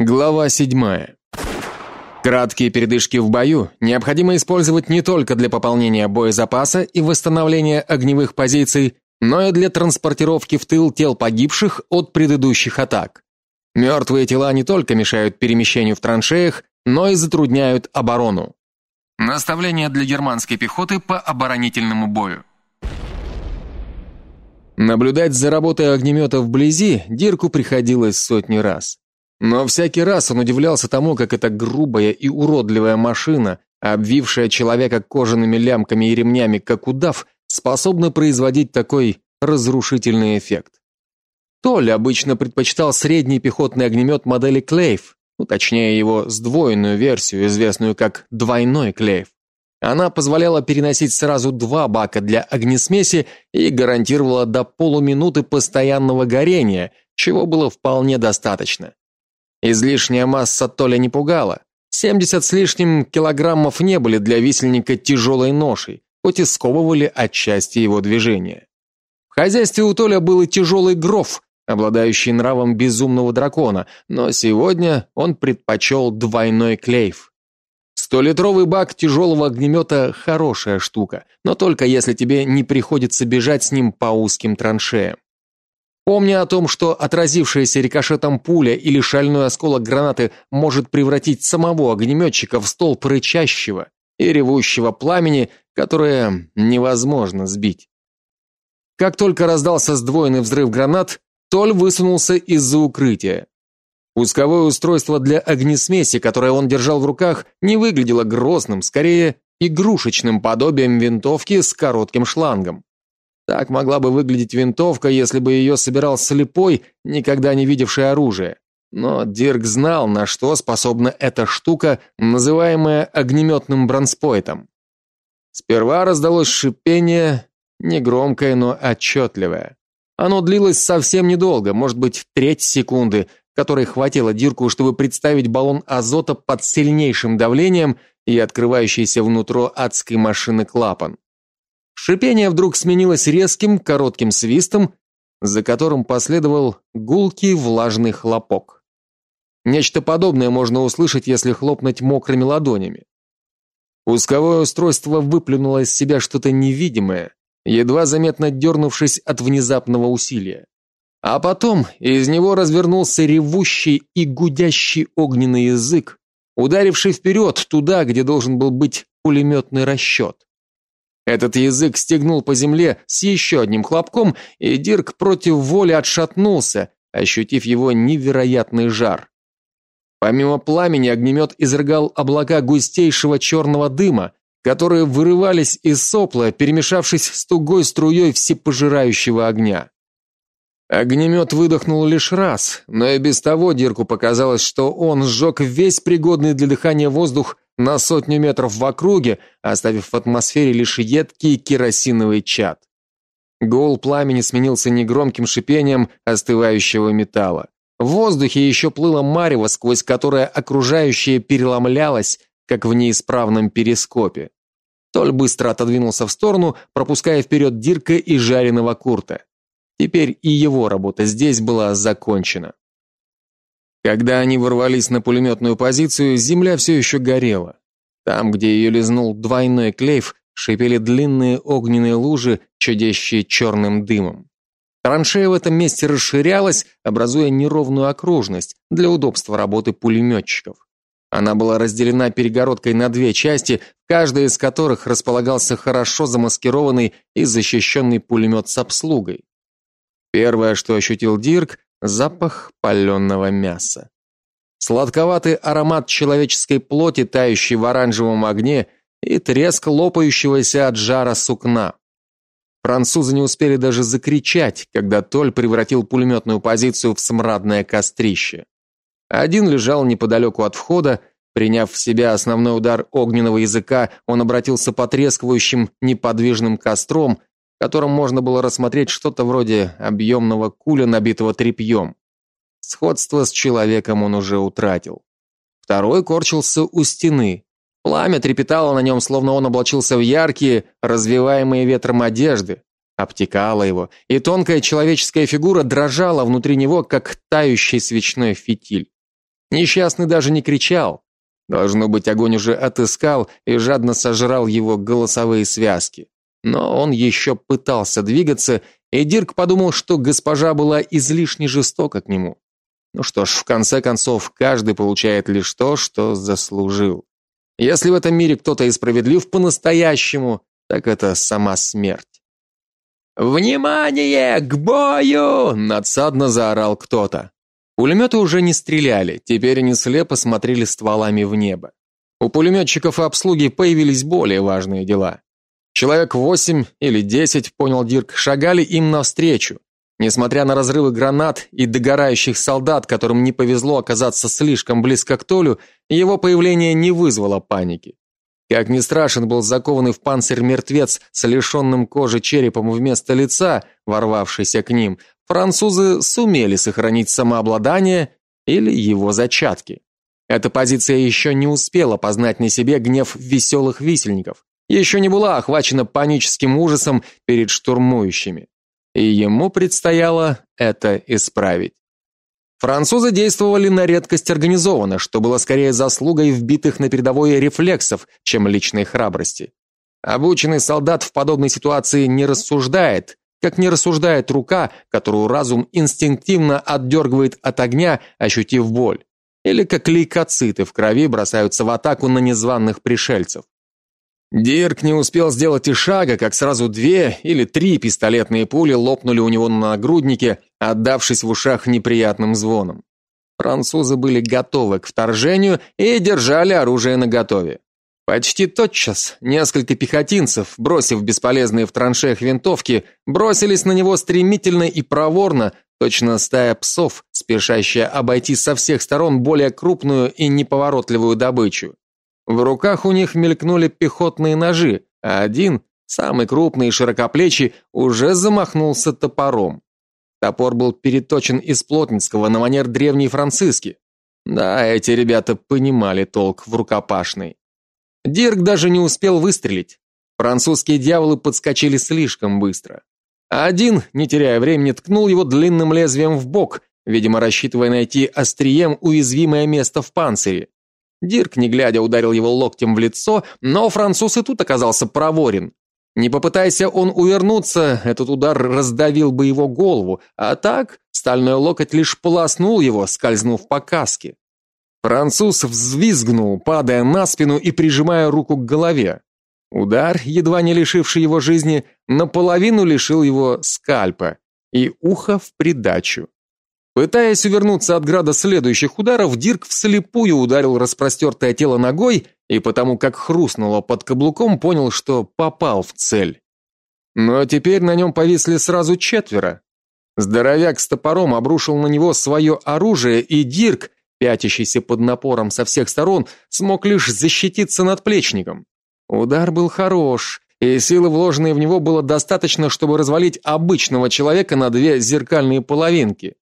Глава 7. Краткие передышки в бою необходимо использовать не только для пополнения боезапаса и восстановления огневых позиций, но и для транспортировки в тыл тел погибших от предыдущих атак. Мертвые тела не только мешают перемещению в траншеях, но и затрудняют оборону. Наставление для германской пехоты по оборонительному бою. Наблюдать за работой огнемета вблизи Дирку приходилось сотни раз. Но всякий раз он удивлялся тому, как эта грубая и уродливая машина, обвившая человека кожаными лямками и ремнями, как удав, способна производить такой разрушительный эффект. Толь обычно предпочитал средний пехотный огнемет модели Клейв, ну, точнее его сдвоенную версию, известную как двойной Клейв. Она позволяла переносить сразу два бака для огнесмеси и гарантировала до полуминуты постоянного горения, чего было вполне достаточно. Излишняя масса Толя не пугала. 70 с лишним килограммов не были для висельника тяжелой ношей, хоть и сковывали отчасти его движения. В хозяйстве у Толя был и тяжелый гров, обладающий нравом безумного дракона, но сегодня он предпочел двойной клейв. Столитровый бак тяжелого огнемета – хорошая штука, но только если тебе не приходится бежать с ним по узким траншеям. Помня о том, что отразившаяся рикошетом пуля или шальной осколок гранаты может превратить самого огнеметчика в столб рычащего и ревущего пламени, которое невозможно сбить. Как только раздался сдвоенный взрыв гранат, Толь высунулся из-за укрытия. Пусковое устройство для огнесмеси, которое он держал в руках, не выглядело грозным, скорее игрушечным подобием винтовки с коротким шлангом. Так могла бы выглядеть винтовка, если бы ее собирал слепой, никогда не видевший оружие. Но Дирк знал, на что способна эта штука, называемая огнеметным бронспойтом. Сперва раздалось шипение, негромкое, но отчетливое. Оно длилось совсем недолго, может быть, треть секунды, которой хватило Дирку, чтобы представить баллон азота под сильнейшим давлением и открывающийся внутрь адской машины клапан. Шипение вдруг сменилось резким, коротким свистом, за которым последовал гулкий влажный хлопок. Нечто подобное можно услышать, если хлопнуть мокрыми ладонями. Пусковое устройство выплюнуло из себя что-то невидимое, едва заметно дернувшись от внезапного усилия. А потом из него развернулся ревущий и гудящий огненный язык, ударивший вперед туда, где должен был быть пулеметный расчет. Этот язык стегнул по земле с еще одним хлопком, и Дирк против воли отшатнулся, ощутив его невероятный жар. Помимо пламени огнемет изрыгал облака густейшего черного дыма, которые вырывались из сопла, перемешавшись с тугой струей всепожирающего огня. Огнемет выдохнул лишь раз, но и без того Дирку показалось, что он сжег весь пригодный для дыхания воздух на сотню метров в округе, оставив в атмосфере лишь едкий керосиновый чад. Гул пламени сменился негромким шипением остывающего металла. В воздухе еще плыло марево, сквозь которое окружающее переломлялось, как в неисправном перископе. Толь быстро отодвинулся в сторону, пропуская вперед Дирка и жареного Курта. Теперь и его работа здесь была закончена. Когда они ворвались на пулеметную позицию, земля все еще горела. Там, где ее лизнул двойной клейв, шипели длинные огненные лужи, чадящие черным дымом. Траншея в этом месте расширялась, образуя неровную окружность для удобства работы пулеметчиков. Она была разделена перегородкой на две части, каждая из которых располагался хорошо замаскированный и защищенный пулемет с обслугой. Первое, что ощутил Дирк, запах паленого мяса. Сладковатый аромат человеческой плоти, тающей в оранжевом огне, и треск лопающегося от жара сукна. Французы не успели даже закричать, когда Толь превратил пулеметную позицию в смрадное кострище. Один лежал неподалеку от входа, приняв в себя основной удар огненного языка, он обратился потрескивающим неподвижным костром, котором можно было рассмотреть что-то вроде объемного куля, набитого тряпьем. Сходство с человеком он уже утратил. Второй корчился у стены. Пламя трепетало на нем, словно он облачился в яркие, развиваемые ветром одежды, обтекало его, и тонкая человеческая фигура дрожала внутри него, как тающий свечной фитиль. Несчастный даже не кричал. Должно быть, огонь уже отыскал и жадно сожрал его голосовые связки. Но он еще пытался двигаться, и Дирк подумал, что госпожа была излишне жестока к нему. Ну что ж, в конце концов, каждый получает лишь то, что заслужил. Если в этом мире кто-то и справедлив по-настоящему, так это сама смерть. «Внимание! К бою!» — надсадно заорал кто-то. Пулеметы уже не стреляли, теперь они слепо смотрели стволами в небо. У пулеметчиков и обслуги появились более важные дела. Человек восемь или десять, понял Дирк, шагали им навстречу. Несмотря на разрывы гранат и догорающих солдат, которым не повезло оказаться слишком близко к Толю, его появление не вызвало паники. Как ни страшен был закованный в панцирь мертвец с лишенным кожи черепом вместо лица, ворвавшийся к ним, французы сумели сохранить самообладание или его зачатки. Эта позиция еще не успела познать на себе гнев веселых висельников, еще не была охвачена паническим ужасом перед штурмующими и ему предстояло это исправить. Французы действовали на редкость организованно, что было скорее заслугой вбитых на передовой рефлексов, чем личной храбрости. Обученный солдат в подобной ситуации не рассуждает, как не рассуждает рука, которую разум инстинктивно отдергивает от огня, ощутив боль, или как лейкоциты в крови бросаются в атаку на незваных пришельцев. Дирк не успел сделать и шага, как сразу две или три пистолетные пули лопнули у него на нагруднике, отдавшись в ушах неприятным звоном. Французы были готовы к вторжению и держали оружие наготове. Почти тотчас несколько пехотинцев, бросив бесполезные в траншеях винтовки, бросились на него стремительно и проворно, точно стая псов, спешащая обойти со всех сторон более крупную и неповоротливую добычу. В руках у них мелькнули пехотные ножи, а один, самый крупный и широкоплечий, уже замахнулся топором. Топор был переточен из плотницкого на манер древней французский. Да, эти ребята понимали толк в рукопашной. Дирк даже не успел выстрелить. Французские дьяволы подскочили слишком быстро. Один, не теряя времени, ткнул его длинным лезвием в бок, видимо, рассчитывая найти острием уязвимое место в панцире. Дирк, не глядя, ударил его локтем в лицо, но француз и тут оказался проворен. Не попытайся он увернуться, этот удар раздавил бы его голову, а так стальной локоть лишь полоснул его, скользнув по каске. Француз взвизгнул, падая на спину и прижимая руку к голове. Удар, едва не лишивший его жизни, наполовину лишил его скальпа и уха в придачу. Пытаясь увернуться от града следующих ударов, Дирк вслепую ударил распростертое тело ногой и потому как хрустнуло под каблуком, понял, что попал в цель. Но теперь на нем повисли сразу четверо. Здоровяк с топором обрушил на него свое оружие, и Дирк, пятящийся под напором со всех сторон, смог лишь защититься надплечником. Удар был хорош, и силы, вложенные в него, было достаточно, чтобы развалить обычного человека на две зеркальные половинки.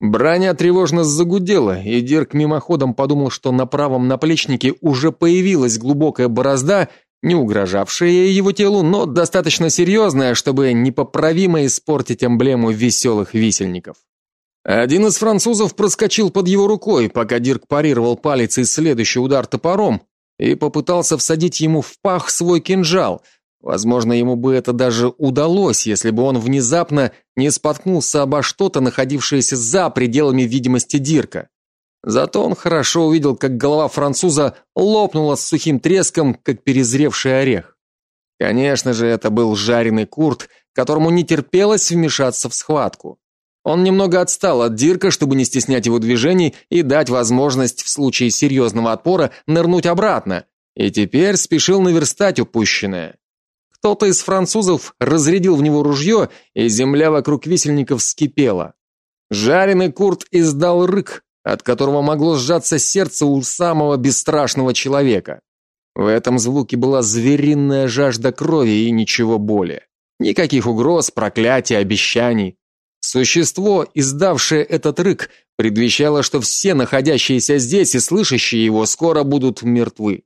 Броня тревожно загудела, и Дирк мимоходом подумал, что на правом наплечнике уже появилась глубокая борозда, не угрожавшая его телу, но достаточно серьезная, чтобы непоправимо испортить эмблему веселых висельников. Один из французов проскочил под его рукой, пока Дирк парировал палец и следующий удар топором, и попытался всадить ему в пах свой кинжал, Возможно, ему бы это даже удалось, если бы он внезапно не споткнулся обо что-то, находившееся за пределами видимости Дирка. Зато он хорошо увидел, как голова француза лопнула с сухим треском, как перезревший орех. Конечно же, это был жареный Курт, которому не терпелось вмешаться в схватку. Он немного отстал от Дирка, чтобы не стеснять его движений и дать возможность в случае серьезного отпора нырнуть обратно, и теперь спешил наверстать упущенное. Кто-то из французов разрядил в него ружье, и земля вокруг висельников вскипела. Жареный Курт издал рык, от которого могло сжаться сердце у самого бесстрашного человека. В этом звуке была звериная жажда крови и ничего более. Никаких угроз, проклятий, обещаний. Существо, издавшее этот рык, предвещало, что все находящиеся здесь и слышащие его скоро будут мертвы.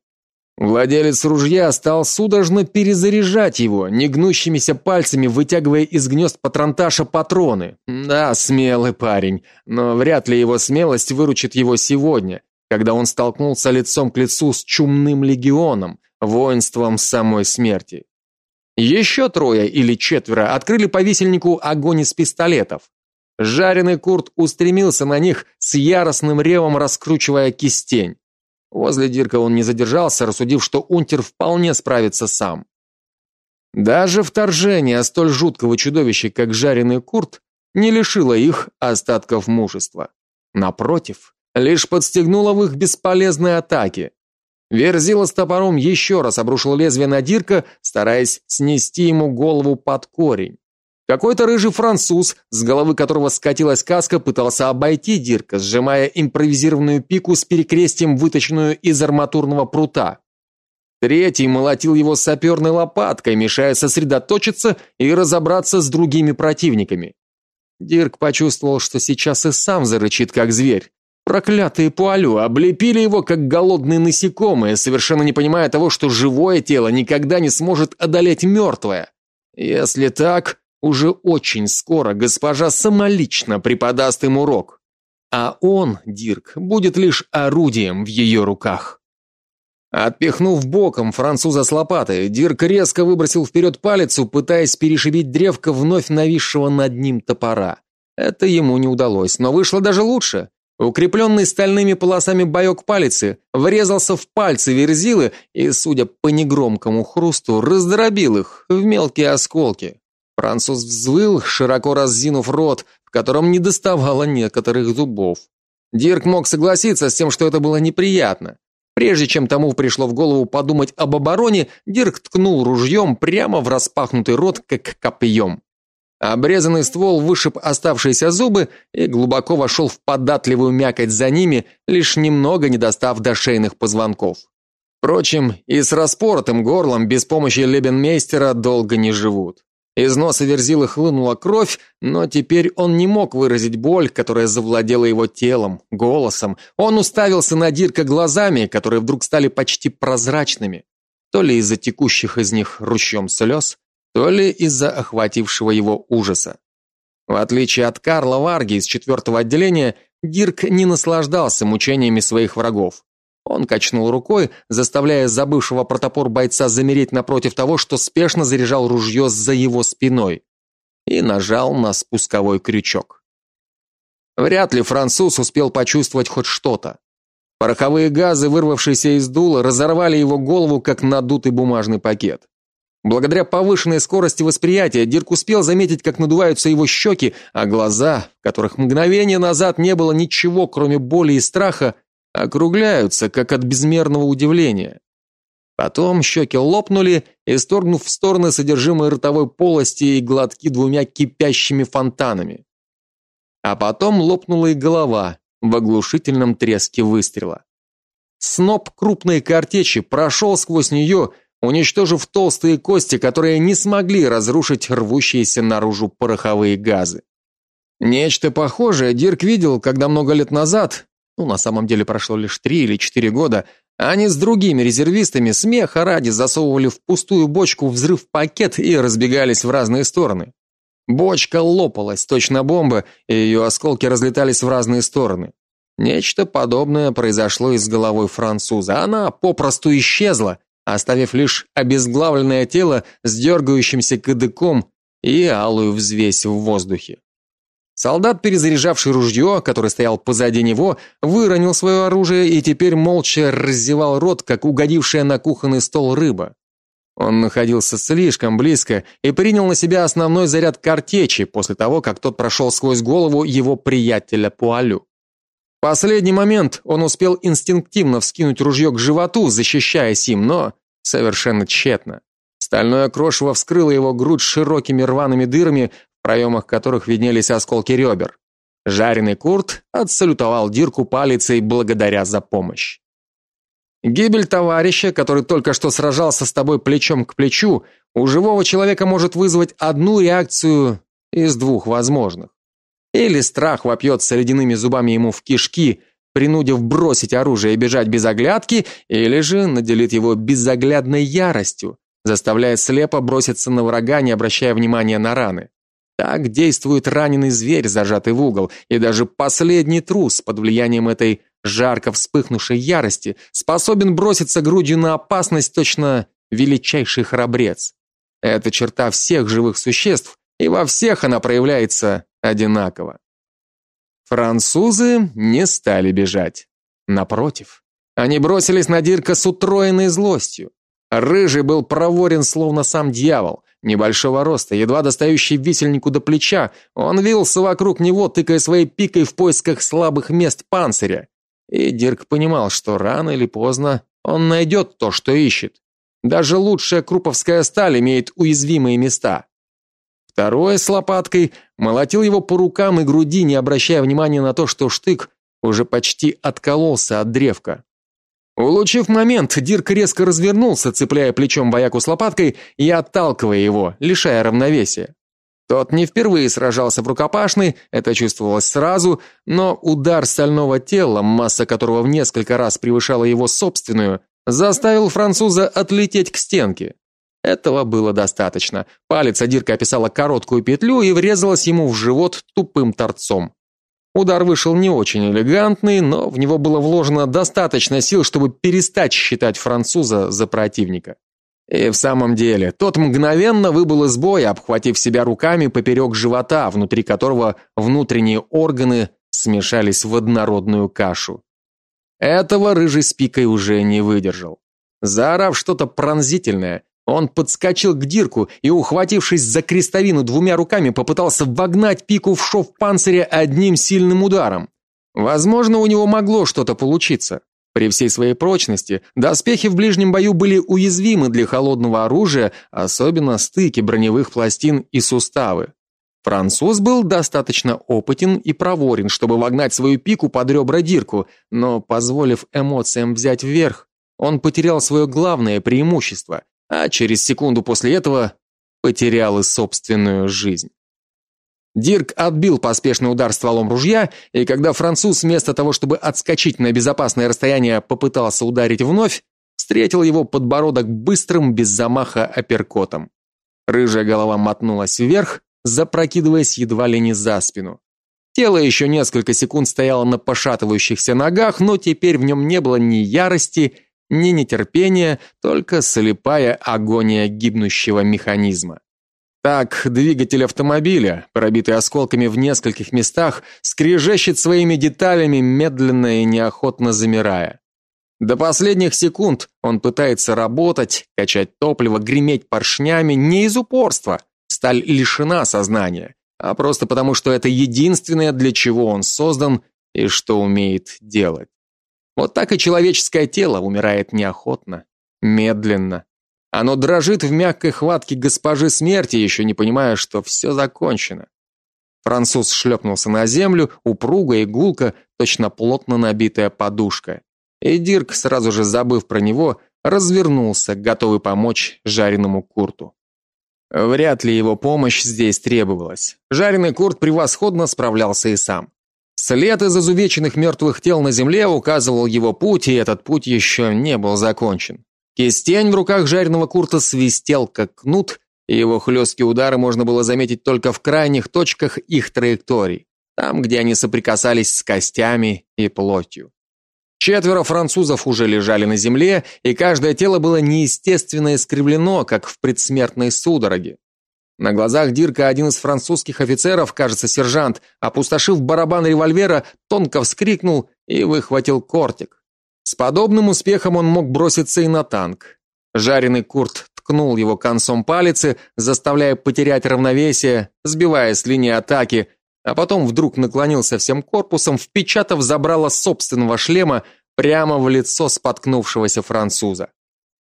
Владелец ружья стал судорожно перезаряжать его, негнущимися пальцами вытягивая из гнезд патронташа патроны. Да, смелый парень, но вряд ли его смелость выручит его сегодня, когда он столкнулся лицом к лицу с чумным легионом, воинством самой смерти. Еще трое или четверо открыли по висельнику огонь из пистолетов. Жареный Курт устремился на них с яростным ревом, раскручивая кистень. Возле Дирка он не задержался, рассудив, что Унтер вполне справится сам. Даже вторжение столь жуткого чудовища, как жареный Курт, не лишило их остатков мужества. Напротив, лишь подстегнуло в их бесполезной атаке. Верзила с топором еще раз обрушил лезвие на Дирка, стараясь снести ему голову под корень. Какой-то рыжий француз, с головы которого скатилась каска, пытался обойти Дирка, сжимая импровизированную пику с перекрестием, выточенную из арматурного прута. Третий молотил его саперной лопаткой, мешая сосредоточиться и разобраться с другими противниками. Дирк почувствовал, что сейчас и сам зарычит как зверь. Проклятые пуалю облепили его как голодные насекомые, совершенно не понимая того, что живое тело никогда не сможет одолеть мертвое. Если так, уже очень скоро госпожа самолично преподаст им урок, а он, Дирк, будет лишь орудием в ее руках. Отпихнув боком француза с лопатой, Дирк резко выбросил вперед палец, пытаясь перешибить древко вновь нависшего над ним топора. Это ему не удалось, но вышло даже лучше. Укрепленный стальными полосами боек палицы врезался в пальцы Верзилы и, судя по негромкому хрусту, раздробил их в мелкие осколки. Француз взвыл, широко раззинув рот, в котором не доставало некоторых зубов. Дирк мог согласиться с тем, что это было неприятно. Прежде чем тому пришло в голову подумать об обороне, Дирк ткнул ружьем прямо в распахнутый рот, как копьем. Обрезанный ствол вышиб оставшиеся зубы и глубоко вошел в податливую мякоть за ними, лишь немного не достав до шейных позвонков. Впрочем, и с распоротым горлом без помощи лебенмейстера долго не живут. Из носа Верзилы хлынула кровь, но теперь он не мог выразить боль, которая завладела его телом, голосом. Он уставился на Дирка глазами, которые вдруг стали почти прозрачными, то ли из-за текущих из них ручьем слез, то ли из-за охватившего его ужаса. В отличие от Карла Варги из четвертого отделения, Дирк не наслаждался мучениями своих врагов. Он качнул рукой, заставляя забывшего про топор бойца замереть напротив того, что спешно заряжал ружье за его спиной, и нажал на спусковой крючок. Вряд ли француз успел почувствовать хоть что-то. Пороховые газы, вырвавшиеся из дула, разорвали его голову как надутый бумажный пакет. Благодаря повышенной скорости восприятия Дирк успел заметить, как надуваются его щеки, а глаза, в которых мгновение назад не было ничего, кроме боли и страха, округляются, как от безмерного удивления. Потом щеки лопнули, исторгнув в стороны содержимое ротовой полости и глотки двумя кипящими фонтанами. А потом лопнула и голова в оглушительном треске выстрела. Сноп крупной картечи прошел сквозь нее, уничтожив толстые кости, которые не смогли разрушить рвущиеся наружу пороховые газы. Нечто похожее Дирк видел, когда много лет назад ну, на самом деле прошло лишь три или четыре года, они с другими резервистами смеха ради засовывали в пустую бочку взрыв-пакет и разбегались в разные стороны. Бочка лопалась, точно бомба, и ее осколки разлетались в разные стороны. Нечто подобное произошло и с головой француза. Она попросту исчезла, оставив лишь обезглавленное тело с дергающимся кадыком и алую взвесь в воздухе. Солдат, перезаряжавший ружье, который стоял позади него, выронил свое оружие и теперь молча раззевал рот, как угодившая на кухонный стол рыба. Он находился слишком близко и принял на себя основной заряд картечи после того, как тот прошел сквозь голову его приятеля Пуалю. В последний момент он успел инстинктивно вскинуть ружье к животу, защищаясь им, но совершенно тщетно. Стальное крошево вскрыло его грудь широкими рваными дырами, проемах которых виднелись осколки ребер. Жареный Курт отсалютовал Дирку палицей благодаря за помощь. Гибель товарища, который только что сражался с тобой плечом к плечу, у живого человека может вызвать одну реакцию из двух возможных. Или страх вопьется ледяными зубами ему в кишки, принудив бросить оружие и бежать без оглядки, или же наделит его безоглядной яростью, заставляя слепо броситься на врага, не обращая внимания на раны. Так действует раненый зверь, зажатый в угол, и даже последний трус под влиянием этой жарко вспыхнувшей ярости, способен броситься грудью на опасность точно величайший храбрец. Это черта всех живых существ, и во всех она проявляется одинаково. Французы не стали бежать. Напротив, они бросились на Дирка с утроенной злостью. Рыжий был проворен, словно сам дьявол, небольшого роста, едва достающий висельнику до плеча. Он вился вокруг него, тыкая своей пикой в поисках слабых мест панциря. И Дирк понимал, что рано или поздно он найдет то, что ищет. Даже лучшая круповская сталь имеет уязвимые места. Второй с лопаткой молотил его по рукам и груди, не обращая внимания на то, что штык уже почти откололся от древка. Улучив момент, Дирк резко развернулся, цепляя плечом вояку с лопаткой и отталкивая его, лишая равновесия. Тот не впервые сражался в рукопашной, это чувствовалось сразу, но удар стального тела, масса которого в несколько раз превышала его собственную, заставил француза отлететь к стенке. Этого было достаточно. Палец Адирка описала короткую петлю и врезалась ему в живот тупым торцом. Удар вышел не очень элегантный, но в него было вложено достаточно сил, чтобы перестать считать француза за противника. И в самом деле, тот мгновенно выбыл из боя, обхватив себя руками поперек живота, внутри которого внутренние органы смешались в однородную кашу. Этого рыжий с уже не выдержал. Заорав что-то пронзительное, он подскочил к Дирку и, ухватившись за крестовину двумя руками, попытался вогнать пику в шов панциря одним сильным ударом. Возможно, у него могло что-то получиться. При всей своей прочности доспехи в ближнем бою были уязвимы для холодного оружия, особенно стыки броневых пластин и суставы. Француз был достаточно опытен и проворен, чтобы вогнать свою пику под ребра Дирку, но позволив эмоциям взять вверх, он потерял свое главное преимущество а через секунду после этого потерял и собственную жизнь. Дирк отбил поспешный удар стволом ружья, и когда француз вместо того, чтобы отскочить на безопасное расстояние, попытался ударить вновь, встретил его подбородок быстрым без замаха апперкотом. Рыжая голова мотнулась вверх, запрокидываясь едва ли не за спину. Тело еще несколько секунд стояло на пошатывающихся ногах, но теперь в нем не было ни ярости, ни нетерпение, только слепая агония гибнущего механизма. Так двигатель автомобиля, пробитый осколками в нескольких местах, скрежещет своими деталями, медленно и неохотно замирая. До последних секунд он пытается работать, качать топливо, греметь поршнями не из упорства. Сталь лишена сознания, а просто потому, что это единственное, для чего он создан и что умеет делать. Вот так и человеческое тело умирает неохотно, медленно. Оно дрожит в мягкой хватке госпожи смерти, еще не понимая, что все закончено. Француз шлепнулся на землю, упругая и точно плотно набитая подушка. И Дирк, сразу же забыв про него, развернулся, готовый помочь жареному Курту. Вряд ли его помощь здесь требовалась. Жареный Курт превосходно справлялся и сам. След из изувеченных мертвых тел на земле указывал его путь, и этот путь еще не был закончен. Кистень в руках жареного Курта свистел как кнут, и его хлесткие удары можно было заметить только в крайних точках их траекторий, там, где они соприкасались с костями и плотью. Четверо французов уже лежали на земле, и каждое тело было неестественно искривлено, как в предсмертной судороге. На глазах Дирка один из французских офицеров, кажется, сержант, опустошив барабан револьвера, тонко вскрикнул и выхватил кортик. С подобным успехом он мог броситься и на танк. Жареный Курт ткнул его концом палицы, заставляя потерять равновесие, сбивая с линии атаки, а потом вдруг наклонился всем корпусом, впечатав забрало собственного шлема прямо в лицо споткнувшегося француза.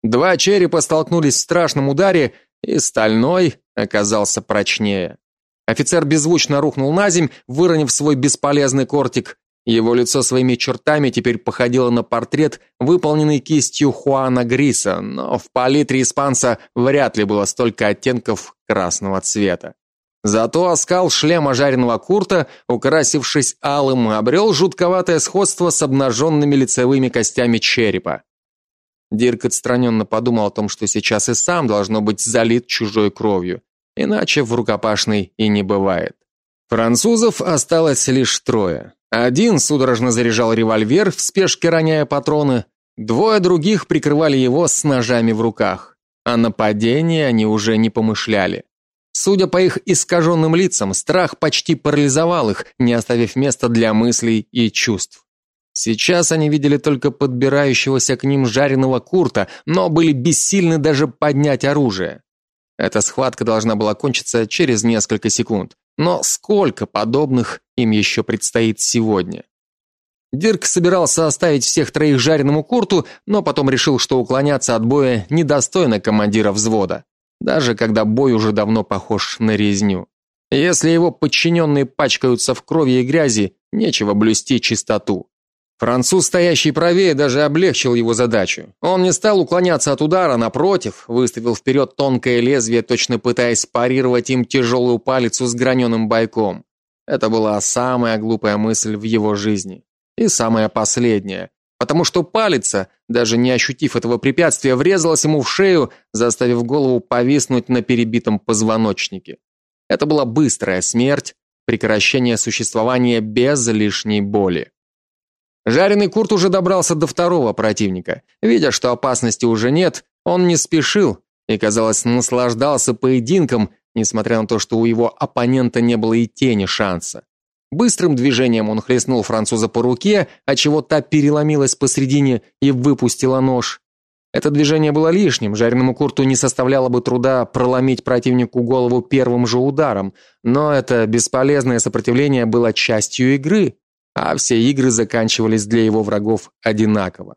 Два черепа столкнулись в страшном ударе, и стальной оказался прочнее. Офицер беззвучно рухнул на земь, выронив свой бесполезный кортик. Его лицо своими чертами теперь походило на портрет, выполненный кистью Хуана Гриса, но в палитре испанца вряд ли было столько оттенков красного цвета. Зато оскал шлема жареного Курта, украсившись алым, обрел жутковатое сходство с обнаженными лицевыми костями черепа. Дирк отстраненно подумал о том, что сейчас и сам должно быть залит чужой кровью, иначе в рукопашной и не бывает. Французов осталось лишь трое. Один судорожно заряжал револьвер, в спешке роняя патроны, двое других прикрывали его с ножами в руках. О нападении они уже не помышляли. Судя по их искаженным лицам, страх почти парализовал их, не оставив места для мыслей и чувств. Сейчас они видели только подбирающегося к ним жареного Курта, но были бессильны даже поднять оружие. Эта схватка должна была кончиться через несколько секунд, но сколько подобных им еще предстоит сегодня? Дирк собирался оставить всех троих жареному Курту, но потом решил, что уклоняться от боя недостойно командира взвода, даже когда бой уже давно похож на резню. Если его подчиненные пачкаются в крови и грязи, нечего блюсти чистоту. Француз, стоящий правее, даже облегчил его задачу. Он не стал уклоняться от удара, напротив, выставил вперед тонкое лезвие, точно пытаясь парировать им тяжелую палицу с граненым бойком. Это была самая глупая мысль в его жизни. И самая последняя. Потому что палица, даже не ощутив этого препятствия, врезалась ему в шею, заставив голову повиснуть на перебитом позвоночнике. Это была быстрая смерть, прекращение существования без лишней боли. Жареный Курт уже добрался до второго противника. Видя, что опасности уже нет, он не спешил и, казалось, наслаждался поединком, несмотря на то, что у его оппонента не было и тени шанса. Быстрым движением он хлестнул француза по руке, отчего та переломилась посредине и выпустила нож. Это движение было лишним, жареному Курту не составляло бы труда проломить противнику голову первым же ударом, но это бесполезное сопротивление было частью игры а все игры заканчивались для его врагов одинаково.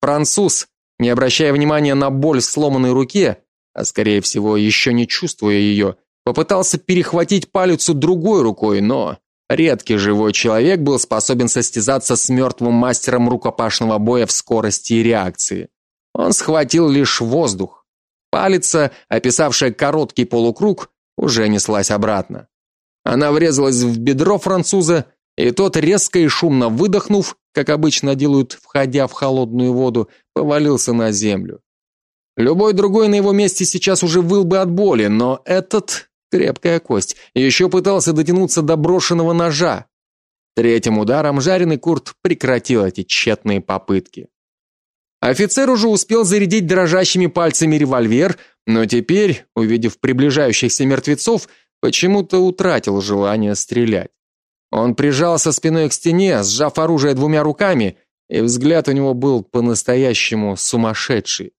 Француз, не обращая внимания на боль в сломанной руке, а скорее всего, еще не чувствуя ее, попытался перехватить палицу другой рукой, но редкий живой человек был способен состязаться с мертвым мастером рукопашного боя в скорости и реакции. Он схватил лишь воздух. Палица, описавшая короткий полукруг, уже неслась обратно. Она врезалась в бедро француза и тот, резко и шумно выдохнув, как обычно делают, входя в холодную воду, повалился на землю. Любой другой на его месте сейчас уже выл бы от боли, но этот крепкая кость еще пытался дотянуться до брошенного ножа. Третьим ударом жареный Курт прекратил эти тщетные попытки. Офицер уже успел зарядить дрожащими пальцами револьвер, но теперь, увидев приближающихся мертвецов, почему-то утратил желание стрелять. Он прижался спиной к стене, сжав оружие двумя руками, и взгляд у него был по-настоящему сумасшедший.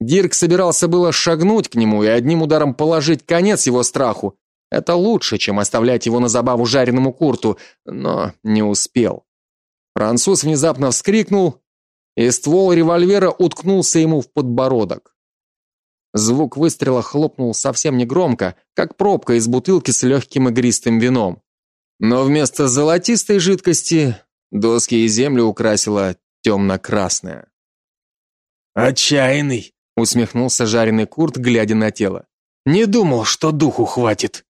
Дирк собирался было шагнуть к нему и одним ударом положить конец его страху. Это лучше, чем оставлять его на забаву жареному Курту, но не успел. Француз внезапно вскрикнул, и ствол револьвера уткнулся ему в подбородок. Звук выстрела хлопнул совсем негромко, как пробка из бутылки с легким игристым вином. Но вместо золотистой жидкости доски и землю украсила темно-красная. Отчаянный, усмехнулся жареный Курт, глядя на тело. Не думал, что духу хватит.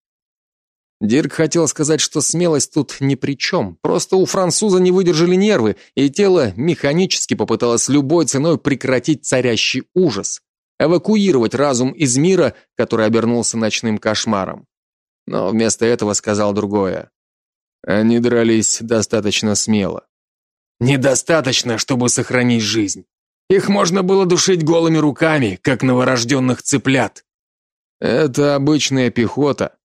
Дирк хотел сказать, что смелость тут ни при чем. Просто у француза не выдержали нервы, и тело механически попыталось любой ценой прекратить царящий ужас, эвакуировать разум из мира, который обернулся ночным кошмаром. Но вместо этого сказал другое. Они дрались достаточно смело. Недостаточно, чтобы сохранить жизнь. Их можно было душить голыми руками, как новорожденных цыплят. Это обычная пехота,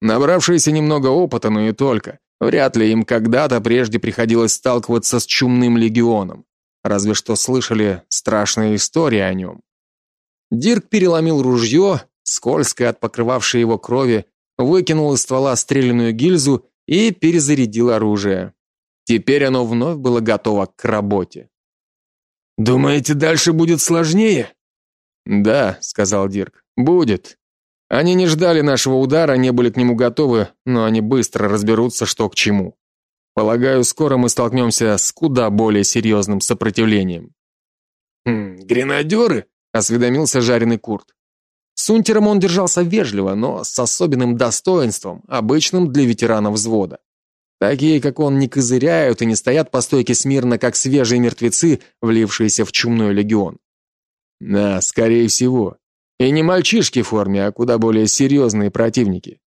набравшаяся немного опыта, но и только. Вряд ли им когда-то прежде приходилось сталкиваться с чумным легионом. Разве что слышали страшные истории о нем. Дирк переломил ружье, скользкое от покрывавшей его крови, выкинул из ствола стрелянную гильзу и перезарядил оружие. Теперь оно вновь было готово к работе. Думаете, дальше будет сложнее? Да, сказал Дирк. Будет. Они не ждали нашего удара, не были к нему готовы, но они быстро разберутся, что к чему. Полагаю, скоро мы столкнемся с куда более серьезным сопротивлением. Хм, гренадеры?» — осведомился жареный Курт. С унтером он держался вежливо, но с особенным достоинством, обычным для ветеранов взвода. Такие, как он, не козыряют и не стоят по стойке смирно, как свежие мертвецы, влившиеся в чумной легион. Да, скорее всего. И не мальчишки в форме, а куда более серьезные противники.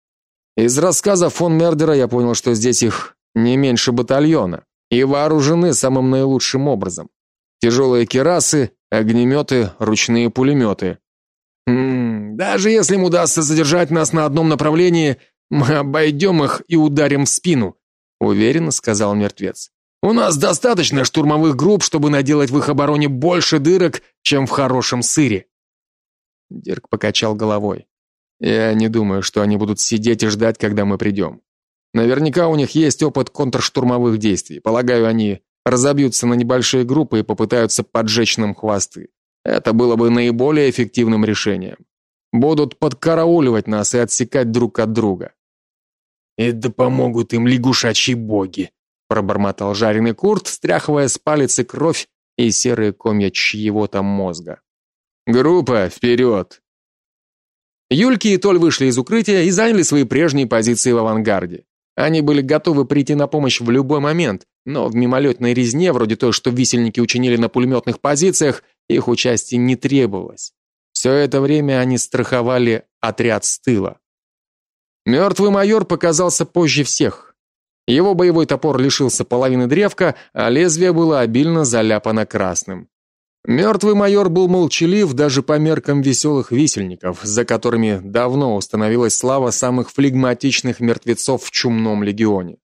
Из рассказа фон Мердера я понял, что здесь их не меньше батальона. и вооружены самым наилучшим образом. Тяжелые кирасы, огнеметы, ручные пулеметы. Хм, даже если им удастся задержать нас на одном направлении, мы обойдем их и ударим в спину, уверенно сказал мертвец. У нас достаточно штурмовых групп, чтобы наделать в их обороне больше дырок, чем в хорошем сыре. Дирк покачал головой. Я не думаю, что они будут сидеть и ждать, когда мы придем. Наверняка у них есть опыт контрштурмовых действий. Полагаю, они разобьются на небольшие группы и попытаются поджечь нам хвосты. Это было бы наиболее эффективным решением. Будут подкарауливать нас и отсекать друг от друга. И да помогут им лягушачьи боги, пробормотал жареный Курт, стряхивая с палицы кровь и серые комья чьего-то мозга. Группа, вперед!» Юльки и Толь вышли из укрытия и заняли свои прежние позиции в авангарде. Они были готовы прийти на помощь в любой момент, но в мимолетной резне, вроде той, что висельники учинили на пулеметных позициях, их участие не требовалось. Все это время они страховали отряд с тыла. Мертвый майор показался позже всех. Его боевой топор лишился половины древка, а лезвие было обильно заляпано красным. Мертвый майор был молчалив даже по меркам веселых висельников, за которыми давно установилась слава самых флегматичных мертвецов в чумном легионе.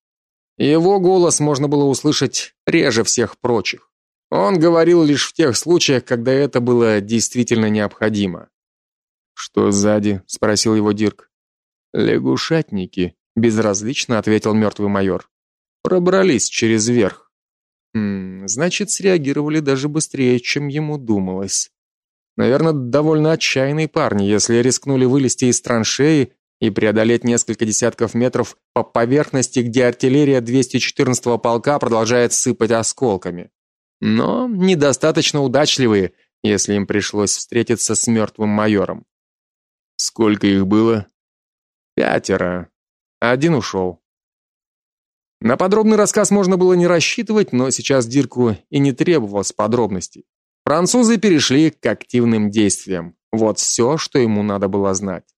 Его голос можно было услышать реже всех прочих. Он говорил лишь в тех случаях, когда это было действительно необходимо. Что сзади? спросил его Дирк. Лягушатники, безразлично ответил мертвый майор. Пробрались через верх. Хм, значит, среагировали даже быстрее, чем ему думалось. Наверное, довольно отчаянные парни, если рискнули вылезти из траншеи и преодолеть несколько десятков метров по поверхности, где артиллерия 214-го полка продолжает сыпать осколками. Но недостаточно удачливые, если им пришлось встретиться с мертвым майором. Сколько их было? Пятеро. Один ушел. На подробный рассказ можно было не рассчитывать, но сейчас Дирку и не требовалось подробностей. Французы перешли к активным действиям. Вот все, что ему надо было знать.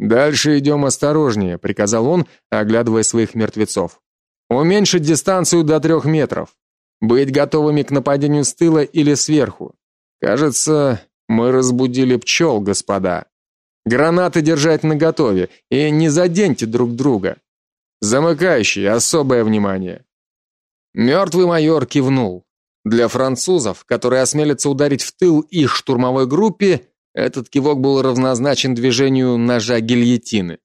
Дальше идем осторожнее, приказал он, оглядывая своих мертвецов. Уменьшить дистанцию до трех метров. Быть готовыми к нападению с тыла или сверху. Кажется, мы разбудили пчел, господа. Гранаты держать наготове и не заденьте друг друга. Замыкающий, особое внимание. Мертвый майор кивнул. Для французов, которые осмелятся ударить в тыл их штурмовой группе, этот кивок был равнозначен движению ножа гильотины.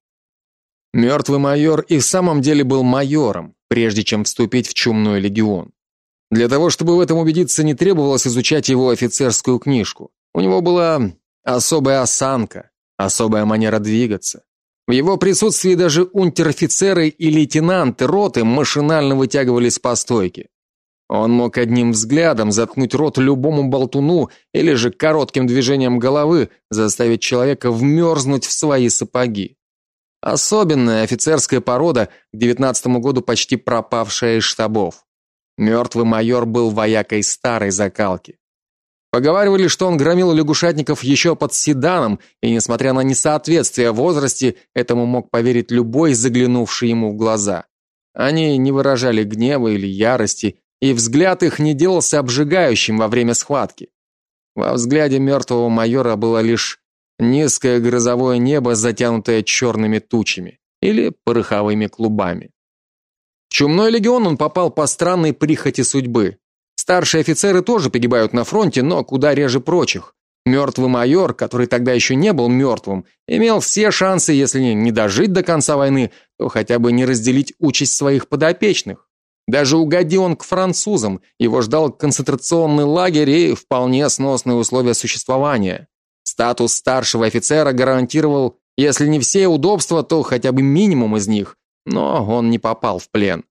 Мертвый майор и в самом деле был майором, прежде чем вступить в чумной легион. Для того, чтобы в этом убедиться, не требовалось изучать его офицерскую книжку. У него была особая осанка, особая манера двигаться. В его присутствии даже унтер-офицеры и лейтенанты роты машинально вытягивались по стойке. Он мог одним взглядом заткнуть рот любому болтуну или же коротким движением головы заставить человека вмерзнуть в свои сапоги. Особенная офицерская порода, к девятнадцатому году почти пропавшая из штабов. Мертвый майор был воякой старой закалки. Поговаривали, что он громил лягушатников еще под седаном, и несмотря на несоответствие в возрасте, этому мог поверить любой, заглянувший ему в глаза. Они не выражали гнева или ярости, и взгляд их не делался обжигающим во время схватки. Во взгляде мертвого майора было лишь низкое грозовое небо, затянутое черными тучами или пороховыми клубами. Чумной легион он попал по странной прихоти судьбы. Старшие офицеры тоже погибают на фронте, но куда реже прочих. Мертвый майор, который тогда еще не был мертвым, имел все шансы, если не дожить до конца войны, то хотя бы не разделить участь своих подопечных. Даже угоди он к французам, его ждал концентрационный лагерь и вполне сносные условия существования. Статус старшего офицера гарантировал, если не все удобства, то хотя бы минимум из них, но он не попал в плен.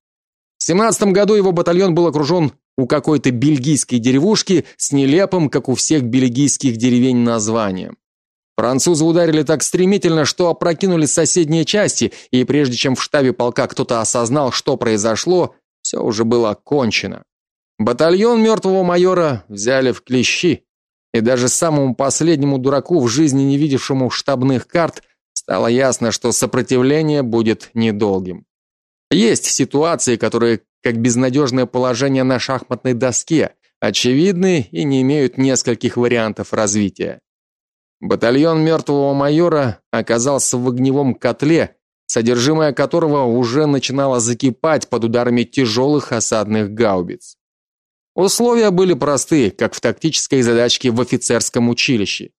В 17 году его батальон был окружен у какой-то бельгийской деревушки с нелепым, как у всех бельгийских деревень, названием. Французы ударили так стремительно, что опрокинули соседние части, и прежде чем в штабе полка кто-то осознал, что произошло, все уже было кончено. Батальон мертвого майора взяли в клещи, и даже самому последнему дураку в жизни не видевшему штабных карт стало ясно, что сопротивление будет недолгим. Есть ситуации, которые как безнадежное положение на шахматной доске, очевидны и не имеют нескольких вариантов развития. Батальон мертвого майора оказался в огневом котле, содержимое которого уже начинало закипать под ударами тяжелых осадных гаубиц. Условия были просты, как в тактической задачке в офицерском училище.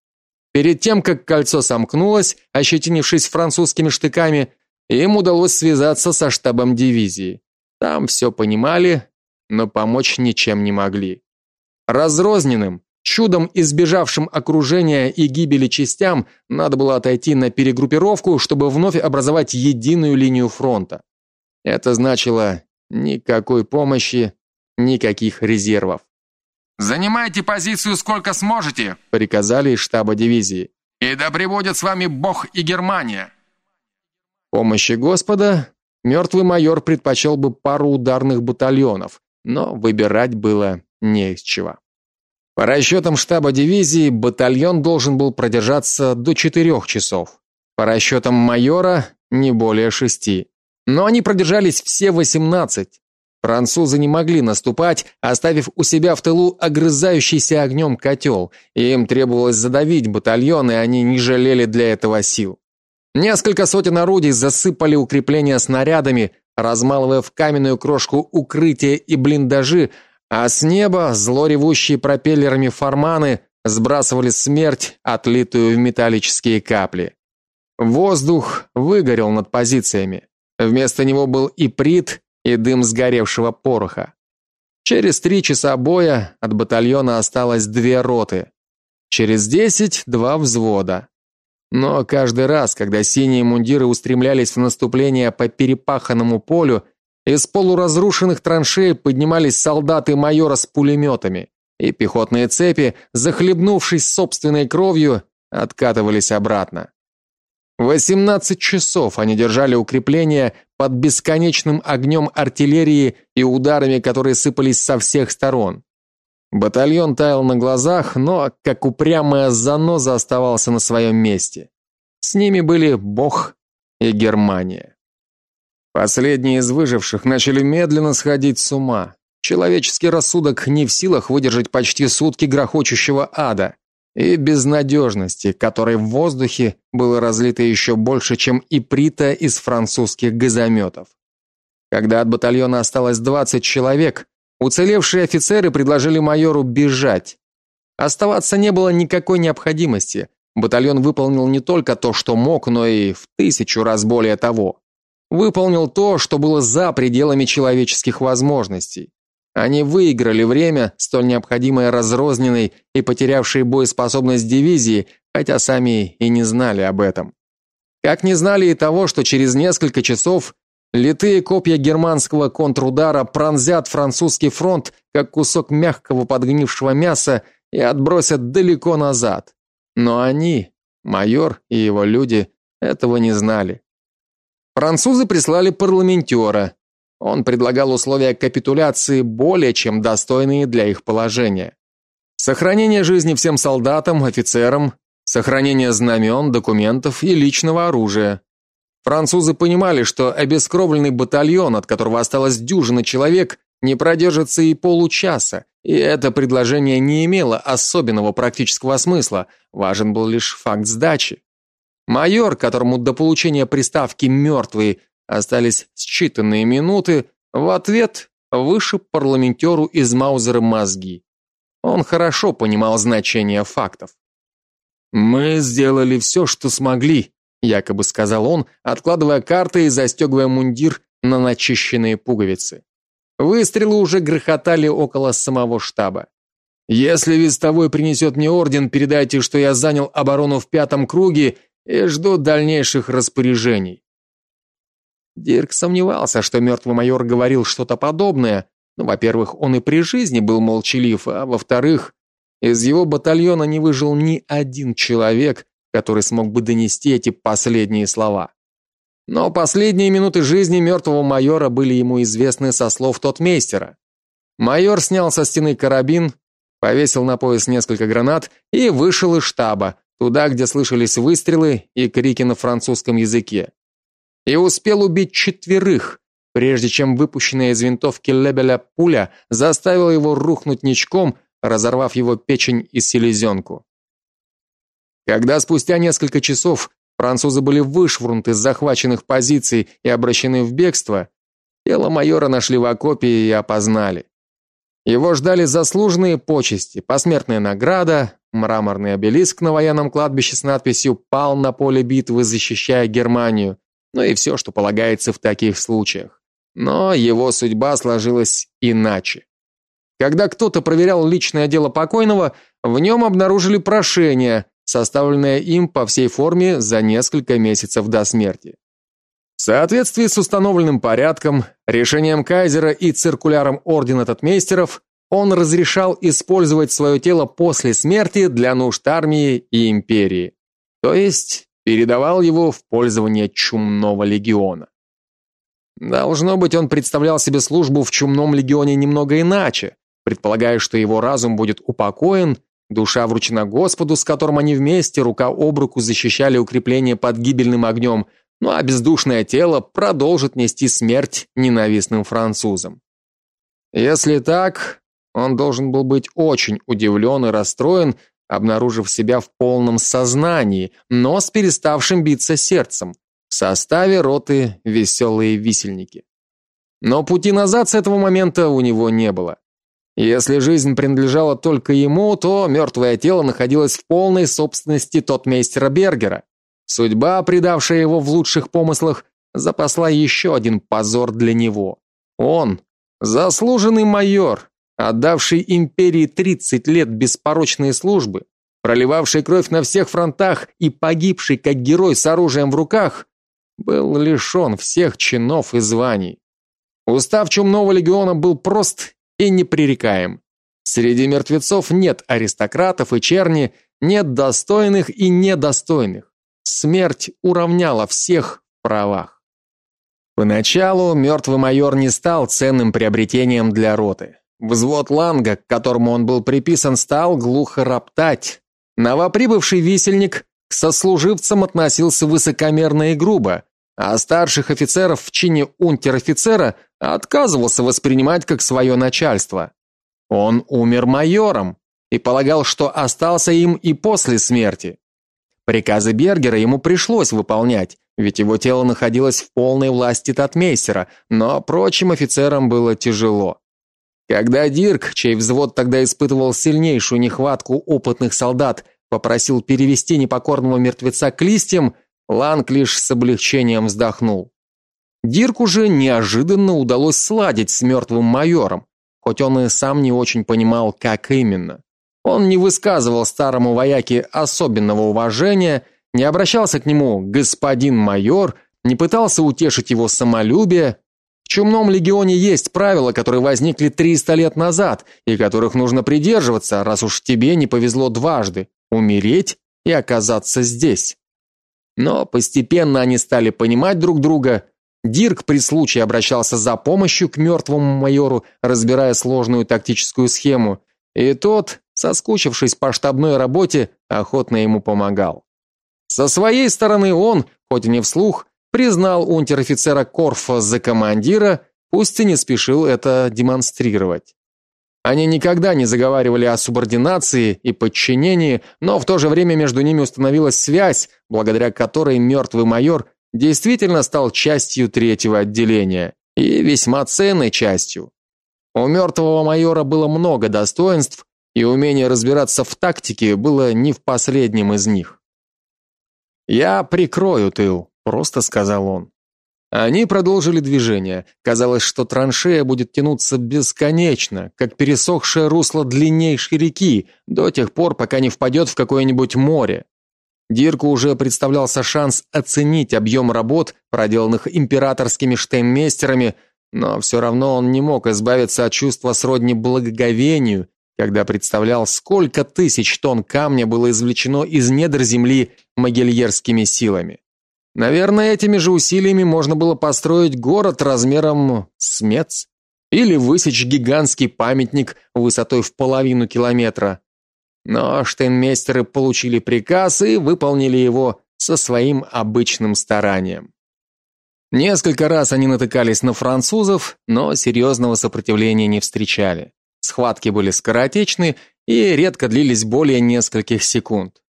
Перед тем, как кольцо сомкнулось, ощетинившись французскими штыками, им удалось связаться со штабом дивизии. Там все понимали, но помочь ничем не могли. Разрозненным, чудом избежавшим окружения и гибели частям, надо было отойти на перегруппировку, чтобы вновь образовать единую линию фронта. Это значило никакой помощи, никаких резервов. Занимайте позицию сколько сможете, приказали из штаба дивизии. И да пребудет с вами Бог и Германия. Помощи Господа мертвый майор предпочел бы пару ударных батальонов, но выбирать было не из чего. По расчетам штаба дивизии, батальон должен был продержаться до четырех часов. По расчетам майора не более шести. Но они продержались все 18. Французы не могли наступать, оставив у себя в тылу огрызающийся огнем котел, и им требовалось задавить батальон, и они не жалели для этого сил. Несколько сотен орудий засыпали укрепления снарядами, размалывая в каменную крошку укрытия и блиндажи, а с неба зло ревущие пропеллерами форманы сбрасывали смерть, отлитую в металлические капли. Воздух выгорел над позициями. Вместо него был иприт и дым сгоревшего пороха. Через три часа боя от батальона осталось две роты. Через десять два взвода. Но каждый раз, когда синие мундиры устремлялись в наступление по перепаханному полю, из полуразрушенных траншей поднимались солдаты майора с пулеметами, и пехотные цепи, захлебнувшись собственной кровью, откатывались обратно. 18 часов они держали укрепления под бесконечным огнем артиллерии и ударами, которые сыпались со всех сторон. Батальон таял на глазах, но как упрямая заноза оставался на своем месте. С ними были Бог и Германия. Последние из выживших начали медленно сходить с ума. Человеческий рассудок не в силах выдержать почти сутки грохочущего ада и безнадежности, которой в воздухе было разлито еще больше, чем иприта из французских газометов. Когда от батальона осталось 20 человек, уцелевшие офицеры предложили майору бежать. Оставаться не было никакой необходимости. Батальон выполнил не только то, что мог, но и в тысячу раз более того. Выполнил то, что было за пределами человеческих возможностей. Они выиграли время, столь необходимое разрозненной и потерявшей боеспособность дивизии, хотя сами и не знали об этом. Как не знали и того, что через несколько часов литые копья германского контрудара пронзят французский фронт, как кусок мягкого подгнившего мяса, и отбросят далеко назад. Но они, майор и его люди, этого не знали. Французы прислали парламентера, он предлагал условия капитуляции более чем достойные для их положения. Сохранение жизни всем солдатам, офицерам, сохранение знамен, документов и личного оружия. Французы понимали, что обескровленный батальон, от которого осталось дюжина человек, не продержится и получаса, и это предложение не имело особенного практического смысла, важен был лишь факт сдачи. Майор, которому до получения приставки «мертвый» Остались считанные минуты, в ответ вышиб парламентеру из Маузера мозги. Он хорошо понимал значение фактов. Мы сделали все, что смогли, якобы сказал он, откладывая карты и застегивая мундир на начищенные пуговицы. Выстрелы уже грохотали около самого штаба. Если вестовой принесет мне орден, передайте, что я занял оборону в пятом круге и жду дальнейших распоряжений. Дирк сомневался, что мертвый майор говорил что-то подобное. Ну, во-первых, он и при жизни был молчалив, а во-вторых, из его батальона не выжил ни один человек, который смог бы донести эти последние слова. Но последние минуты жизни мертвого майора были ему известны со слов тотмейстера. Майор снял со стены карабин, повесил на пояс несколько гранат и вышел из штаба, туда, где слышались выстрелы и крики на французском языке и успел убить четверых, прежде чем выпущенная из винтовки Лебеля пуля заставила его рухнуть ничком, разорвав его печень и селезенку. Когда спустя несколько часов французы были вышвырнуты с захваченных позиций и обращены в бегство, тело майора нашли в окопе и опознали. Его ждали заслуженные почести, посмертная награда, мраморный обелиск на военном кладбище с надписью «Пал на поле битвы, защищая Германию», ну и все, что полагается в таких случаях. Но его судьба сложилась иначе. Когда кто-то проверял личное дело покойного, в нем обнаружили прошение, составленное им по всей форме за несколько месяцев до смерти. В соответствии с установленным порядком, решением кайзера и циркуляром ордена татмейстеров, он разрешал использовать свое тело после смерти для нужд армии и империи. То есть передавал его в пользование чумного легиона. Должно быть, он представлял себе службу в чумном легионе немного иначе, предполагая, что его разум будет упокоен, душа вручена Господу, с которым они вместе рука об руку защищали укрепление под гибельным огнем, ну а бездушное тело продолжит нести смерть ненавистным французам. Если так, он должен был быть очень удивлен и расстроен, обнаружив себя в полном сознании, но с переставшим биться сердцем, в составе роты веселые висельники. Но пути назад с этого момента у него не было. Если жизнь принадлежала только ему, то мертвое тело находилось в полной собственности тотмейстера Бергера. Судьба, предавшая его в лучших помыслах, запасла еще один позор для него. Он, заслуженный майор, отдавший империи 30 лет беспорочной службы, проливавший кровь на всех фронтах и погибший как герой с оружием в руках, был лишен всех чинов и званий. Устав Чумного легиона был прост и непререкаем. Среди мертвецов нет аристократов и черни, нет достойных и недостойных. Смерть уравняла всех в правах. Поначалу мертвый майор не стал ценным приобретением для роты. Взвод Ланга, к которому он был приписан, стал глухо роптать. Новоприбывший висельник к сослуживцам относился высокомерно и грубо, а старших офицеров в чине унтер-офицера отказывался воспринимать как свое начальство. Он умер майором и полагал, что остался им и после смерти. Приказы Бергера ему пришлось выполнять, ведь его тело находилось в полной власти татмейстера, но прочим офицерам было тяжело. Когда Дирк, чей взвод тогда испытывал сильнейшую нехватку опытных солдат, попросил перевести непокорного мертвеца к листьям, Ланг лишь с облегчением вздохнул. Дирку же неожиданно удалось сладить с мертвым майором, хоть он и сам не очень понимал, как именно. Он не высказывал старому вояке особенного уважения, не обращался к нему господин майор, не пытался утешить его самолюбие, чумном легионе есть правила, которые возникли 300 лет назад и которых нужно придерживаться, раз уж тебе не повезло дважды умереть и оказаться здесь. Но постепенно они стали понимать друг друга. Дирк при случае обращался за помощью к мертвому майору, разбирая сложную тактическую схему, и тот, соскучившись по штабной работе, охотно ему помогал. Со своей стороны он, хоть и не вслух, признал унтер-офицера Корфа за командира, пусть и не спешил это демонстрировать. Они никогда не заговаривали о субординации и подчинении, но в то же время между ними установилась связь, благодаря которой мертвый майор действительно стал частью третьего отделения и весьма ценной частью. У мертвого майора было много достоинств, и умение разбираться в тактике было не в последнем из них. Я прикрою тыл, просто сказал он. Они продолжили движение. Казалось, что траншея будет тянуться бесконечно, как пересохшее русло длиннейшей реки, до тех пор, пока не впадет в какое-нибудь море. Дирку уже представлялся шанс оценить объем работ, проделанных императорскими штейнмейстерами, но все равно он не мог избавиться от чувства сродни благоговению, когда представлял, сколько тысяч тонн камня было извлечено из недр земли могильерскими силами. Наверное, этими же усилиями можно было построить город размером с Мец или высечь гигантский памятник высотой в половину километра. Но штейнмейстеры получили приказ и выполнили его со своим обычным старанием. Несколько раз они натыкались на французов, но серьезного сопротивления не встречали. Схватки были скоротечны и редко длились более нескольких секунд.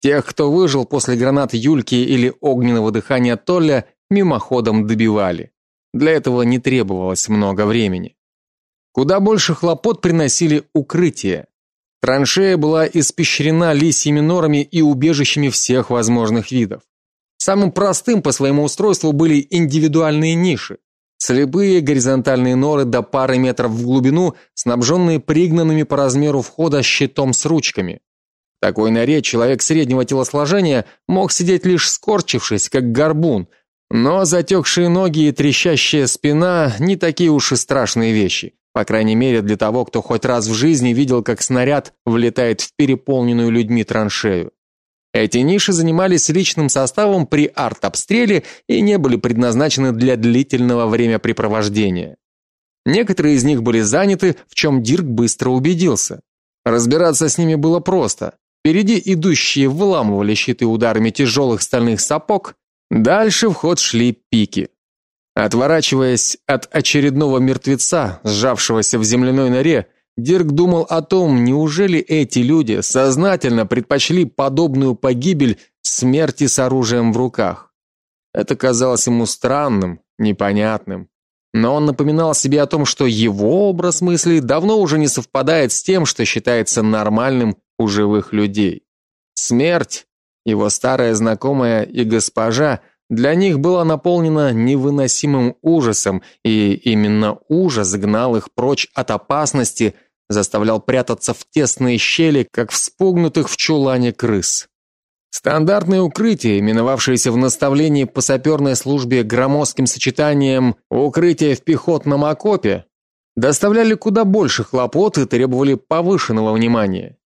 Тех, кто выжил после гранат Юльки или огненного дыхания Толля, мимоходом добивали. Для этого не требовалось много времени. Куда больше хлопот приносили укрытия. Траншея была испещрена лисьими норами и убежищами всех возможных видов. Самым простым по своему устройству были индивидуальные ниши. Слепые горизонтальные норы до пары метров в глубину, снабженные пригнанными по размеру входа щитом с ручками. Такой норе человек среднего телосложения мог сидеть лишь скорчившись, как горбун, но затекшие ноги и трещащая спина не такие уж и страшные вещи, по крайней мере для того, кто хоть раз в жизни видел, как снаряд влетает в переполненную людьми траншею. Эти ниши занимались личным составом при артобстреле и не были предназначены для длительного времяпрепровождения. Некоторые из них были заняты, в чем Дирк быстро убедился. Разбираться с ними было просто. Впереди идущие выламывали щиты ударами тяжелых стальных сапог, дальше в ход шли пики. Отворачиваясь от очередного мертвеца, сжавшегося в земляной норе, Дирк думал о том, неужели эти люди сознательно предпочли подобную погибель смерти с оружием в руках. Это казалось ему странным, непонятным. Но он напоминал себе о том, что его образ мыслей давно уже не совпадает с тем, что считается нормальным у живых людей. Смерть, его старая знакомая и госпожа, для них была наполнена невыносимым ужасом, и именно ужас гнал их прочь от опасности – заставлял прятаться в тесные щели, как вспугнутых в чулане крыс. Стандартные укрытия, именовавшиеся в наставлении по саперной службе громоздким сочетанием укрытия в пехотном окопе, доставляли куда больше хлопот и требовали повышенного внимания.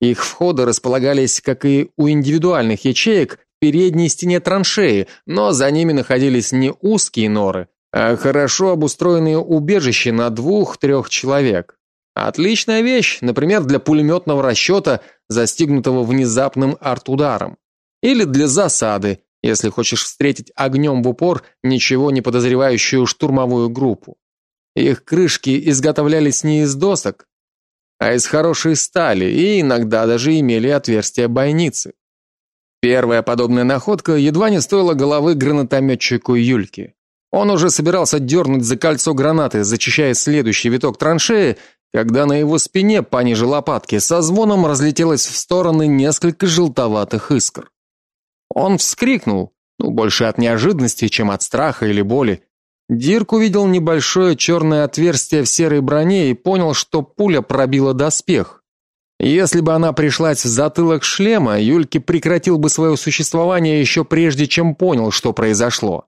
Их входы располагались, как и у индивидуальных ячеек, в передней стене траншеи, но за ними находились не узкие норы, а хорошо обустроенные убежища на двух-трех человек. Отличная вещь, например, для пулеметного расчета, застигнутого внезапным артударом, или для засады, если хочешь встретить огнем в упор ничего не подозревающую штурмовую группу. Их крышки изготовлялись не из досок, а из хорошей стали и иногда даже имели отверстия бойницы. Первая подобная находка едва не стоила головы гранатометчику Юльки. Он уже собирался дернуть за кольцо гранаты, зачищая следующий виток траншеи, когда на его спине, пониже лопатки, со звоном разлетелось в стороны несколько желтоватых искр. Он вскрикнул, ну, больше от неожиданности, чем от страха или боли. Дирк увидел небольшое черное отверстие в серой броне и понял, что пуля пробила доспех. Если бы она пришлась в затылок шлема, Юльки прекратил бы свое существование еще прежде, чем понял, что произошло.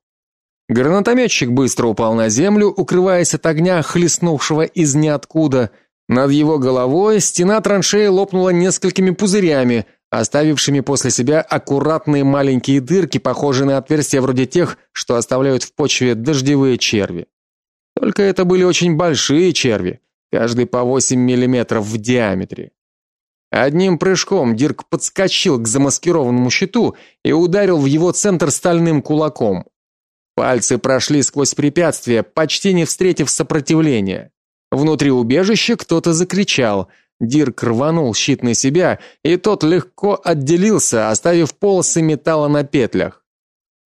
Гранатометчик быстро упал на землю, укрываясь от огня, хлестнувшего из ниоткуда. Над его головой стена траншеи лопнула несколькими пузырями, оставившими после себя аккуратные маленькие дырки, похожие на отверстия вроде тех, что оставляют в почве дождевые черви. Только это были очень большие черви, каждый по 8 миллиметров в диаметре. Одним прыжком Дирк подскочил к замаскированному щиту и ударил в его центр стальным кулаком. Пальцы прошли сквозь препятствие, почти не встретив сопротивления. Внутри убежища кто-то закричал. Дирк рванул щит на себя, и тот легко отделился, оставив полосы металла на петлях.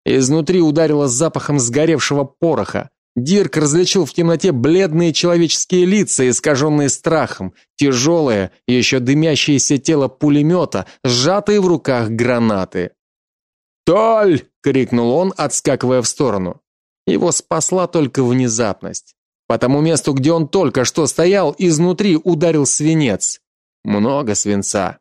Изнутри ударило запахом сгоревшего пороха. Дирк различил в темноте бледные человеческие лица, искаженные страхом, тяжелое, еще дымящееся тело пулемета, сжатые в руках гранаты. "Толь!" крикнул он, отскакивая в сторону. Его спасла только внезапность. По тому месту, где он только что стоял, изнутри ударил свинец. Много свинца.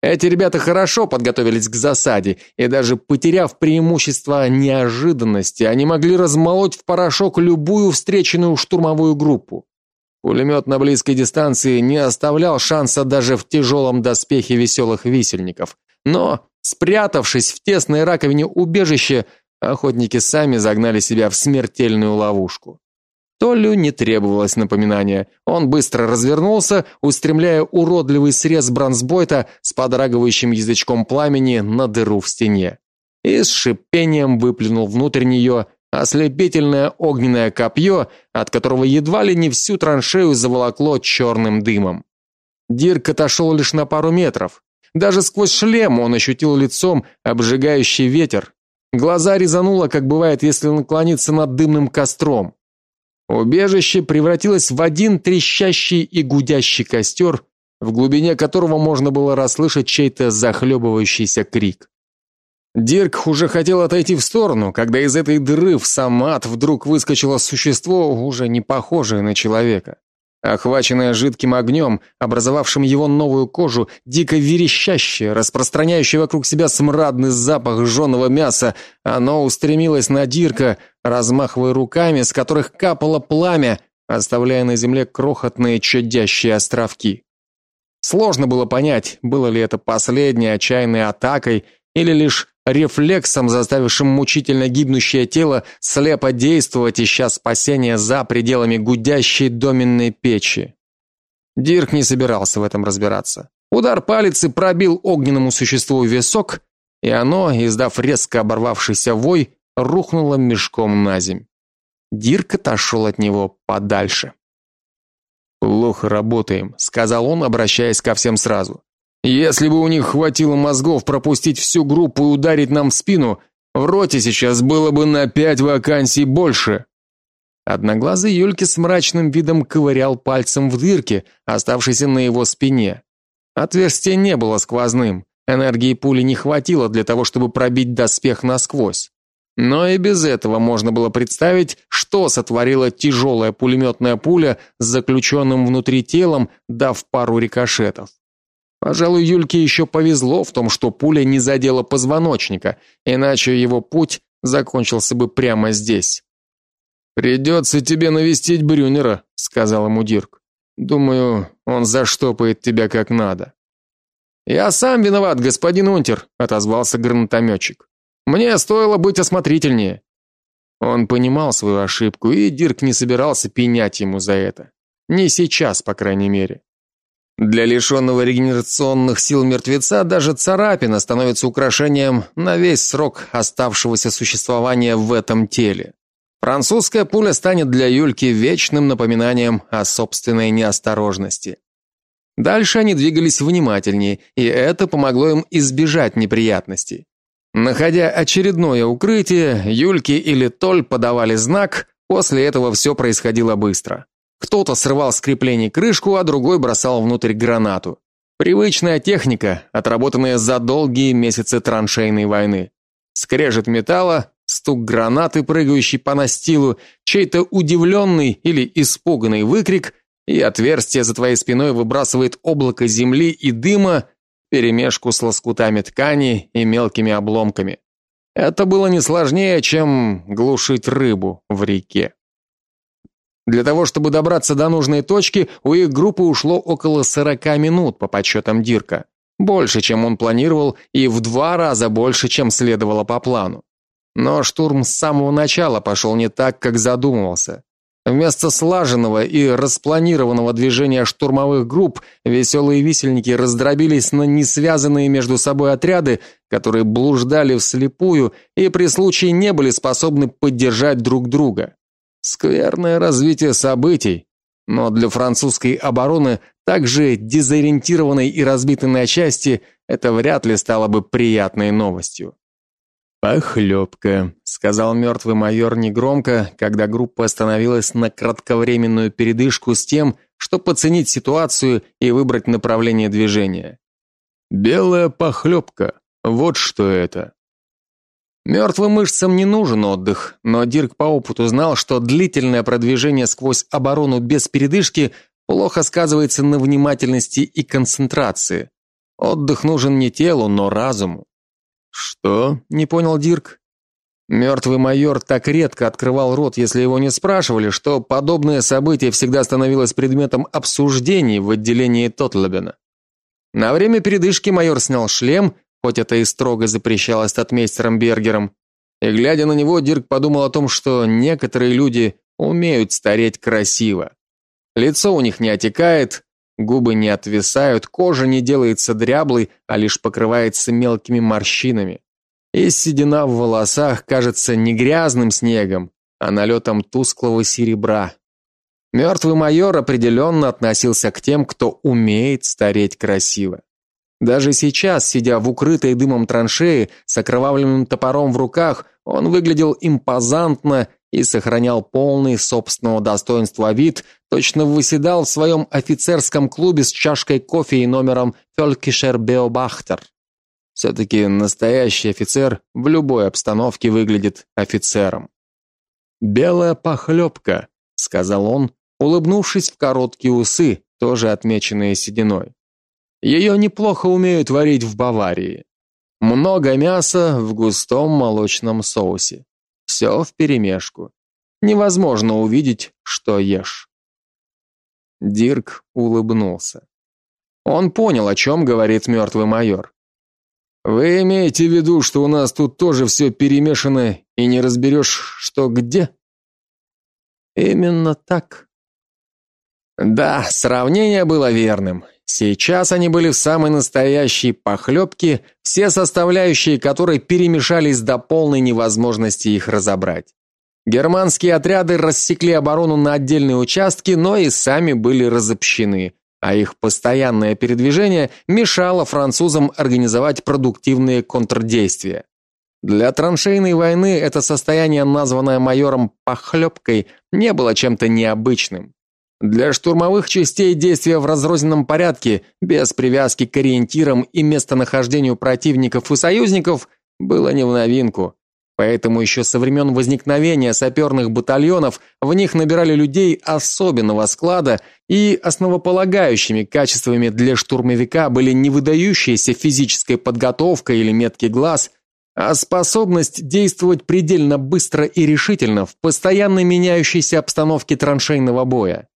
Эти ребята хорошо подготовились к засаде, и даже потеряв преимущество неожиданности, они могли размолоть в порошок любую встреченную штурмовую группу. Пулемет на близкой дистанции не оставлял шанса даже в тяжелом доспехе веселых висельников. Но Спрятавшись в тесной раковине убежища, охотники сами загнали себя в смертельную ловушку. Толлю не требовалось напоминания. Он быстро развернулся, устремляя уродливый срез бронзбойта с подрагивающим язычком пламени на дыру в стене. И с шипением выплюнул внутрь нее ослепительное огненное копье, от которого едва ли не всю траншею заволокло черным дымом. Дирк отошел лишь на пару метров. Даже сквозь шлем он ощутил лицом обжигающий ветер. Глаза резануло, как бывает, если наклониться над дымным костром. Убежище превратилось в один трещащий и гудящий костер, в глубине которого можно было расслышать чей-то захлебывающийся крик. Дирк уже хотел отойти в сторону, когда из этой дыры в сам ад вдруг выскочило существо, уже не похожее на человека. Охваченное жидким огнем, образовавшим его новую кожу, дико верещащее, распространяющее вокруг себя смрадный запах жженого мяса, оно устремилось на Дирка, размахивая руками, с которых капало пламя, оставляя на земле крохотные чадящие островки. Сложно было понять, было ли это последней отчаянной атакой или лишь рефлексом, заставившим мучительно гибнущее тело слепо действовать, ища спасения за пределами гудящей доменной печи. Дирк не собирался в этом разбираться. Удар палицы пробил огненному существу висок, и оно, издав резко оборвавшийся вой, рухнуло мешком на земь. Дирк отошел от него подальше. Плохо работаем, сказал он, обращаясь ко всем сразу. Если бы у них хватило мозгов пропустить всю группу и ударить нам в спину, в роте сейчас было бы на пять вакансий больше. Одноглазый Юльки с мрачным видом ковырял пальцем в дырке, оставшейся на его спине. Отверстие не было сквозным. Энергии пули не хватило для того, чтобы пробить доспех насквозь. Но и без этого можно было представить, что сотворила тяжелая пулеметная пуля с заключенным внутри телом, дав пару рикошетов. Пожалуй, Юльке еще повезло в том, что пуля не задела позвоночника, иначе его путь закончился бы прямо здесь. «Придется тебе навестить Брюнера», — сказал ему Дирк. «Думаю, он заштопает тебя как надо». «Я сам виноват, господин Унтер», — отозвался гранатометчик. «Мне стоило быть осмотрительнее». Он понимал свою ошибку, и Дирк не собирался пенять ему за это. Не сейчас, по крайней мере. Для лишенного регенерационных сил мертвеца даже царапина становится украшением на весь срок оставшегося существования в этом теле. Французская пуля станет для Юльки вечным напоминанием о собственной неосторожности. Дальше они двигались внимательнее, и это помогло им избежать неприятностей. Находя очередное укрытие, Юльки или Толь подавали знак, после этого все происходило быстро. Кто-то срывал с креплений крышку, а другой бросал внутрь гранату. Привычная техника, отработанная за долгие месяцы траншейной войны. Скрежет металла, стук гранаты, прыгающий по настилу, чей-то удивленный или испуганный выкрик, и отверстие за твоей спиной выбрасывает облако земли и дыма, перемешку с лоскутами ткани и мелкими обломками. Это было не сложнее, чем глушить рыбу в реке. Для того, чтобы добраться до нужной точки, у их группы ушло около 40 минут по подсчетам Дирка. Больше, чем он планировал, и в два раза больше, чем следовало по плану. Но штурм с самого начала пошел не так, как задумывался. Вместо слаженного и распланированного движения штурмовых групп веселые висельники раздробились на несвязанные между собой отряды, которые блуждали вслепую и при случае не были способны поддержать друг друга. Скверное развитие событий, но для французской обороны, также дезориентированной и разбитой на части, это вряд ли стало бы приятной новостью. «Похлебка», — сказал мертвый майор негромко, когда группа остановилась на кратковременную передышку с тем, чтобы оценить ситуацию и выбрать направление движения. «Белая похлебка, вот что это». Мертвым мышцам не нужен отдых, но Дирк по опыту знал, что длительное продвижение сквозь оборону без передышки плохо сказывается на внимательности и концентрации. Отдых нужен не телу, но разуму. Что? не понял Дирк. Мертвый майор так редко открывал рот, если его не спрашивали, что подобное событие всегда становилось предметом обсуждений в отделении Тотлебена. На время передышки майор снял шлем хоть это и строго запрещалось татмейстером Бергером. И глядя на него, Дирк подумал о том, что некоторые люди умеют стареть красиво. Лицо у них не отекает, губы не отвисают, кожа не делается дряблой, а лишь покрывается мелкими морщинами. и седина в волосах кажется не грязным снегом, а налетом тусклого серебра. Мертвый майор определенно относился к тем, кто умеет стареть красиво. Даже сейчас, сидя в укрытой дымом траншеи с окровавленным топором в руках, он выглядел импозантно и сохранял полный собственного достоинства вид, точно выседал в своем офицерском клубе с чашкой кофе и номером Фелькишер Беобахтер. Все-таки настоящий офицер в любой обстановке выглядит офицером. «Белая похлебка», — сказал он, улыбнувшись в короткие усы, тоже отмеченные сединой. Ее неплохо умеют варить в Баварии. Много мяса в густом молочном соусе. Все вперемешку. Невозможно увидеть, что ешь. Дирк улыбнулся. Он понял, о чем говорит мертвый майор. Вы имеете в виду, что у нас тут тоже все перемешано и не разберешь, что где? Именно так. Да, сравнение было верным. Сейчас они были в самой настоящей похлебке, все составляющие которой перемешались до полной невозможности их разобрать. Германские отряды рассекли оборону на отдельные участки, но и сами были разобщены, а их постоянное передвижение мешало французам организовать продуктивные контрдействия. Для траншейной войны это состояние, названное майором похлебкой, не было чем-то необычным. Для штурмовых частей действия в разрозненном порядке, без привязки к ориентирам и местонахождению противников и союзников, было не в новинку. Поэтому еще со времен возникновения саперных батальонов в них набирали людей особенного склада, и основополагающими качествами для штурмовика были не выдающаяся физическая подготовка или меткий глаз, а способность действовать предельно быстро и решительно в постоянно меняющейся обстановке траншейного боя.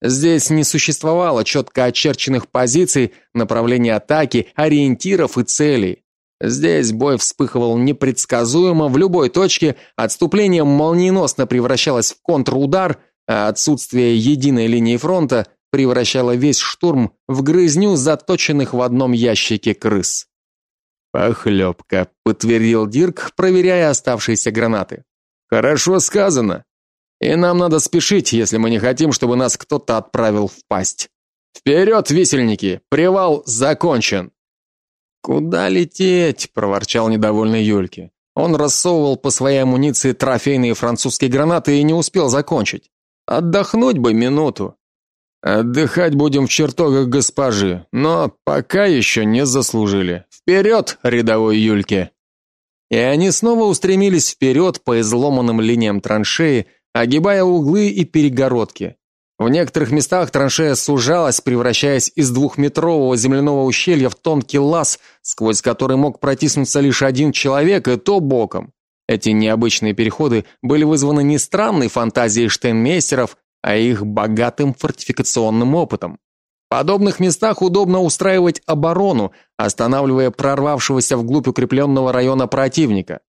Здесь не существовало четко очерченных позиций, направления атаки, ориентиров и целей. Здесь бой вспыхивал непредсказуемо в любой точке, отступление молниеносно превращалось в контрудар, а отсутствие единой линии фронта превращало весь штурм в грызню заточенных в одном ящике крыс. Похлебка», — подтвердил Дирк, проверяя оставшиеся гранаты. Хорошо сказано. И нам надо спешить, если мы не хотим, чтобы нас кто-то отправил в пасть. Вперед, висельники! Привал закончен. Куда лететь? проворчал недовольный Юльки. Он рассовывал по своей амуниции трофейные французские гранаты и не успел закончить. Отдохнуть бы минуту. Отдыхать будем в чертогах госпожи, но пока еще не заслужили. Вперед, рядовой Юльке. И они снова устремились вперед по изломанным линиям траншеи, огибая углы и перегородки. В некоторых местах траншея сужалась, превращаясь из двухметрового земляного ущелья в тонкий лаз, сквозь который мог протиснуться лишь один человек, и то боком. Эти необычные переходы были вызваны не странной фантазией штейнмейстеров, а их богатым фортификационным опытом. В подобных местах удобно устраивать оборону, останавливая прорвавшегося вглубь укрепленного района противника.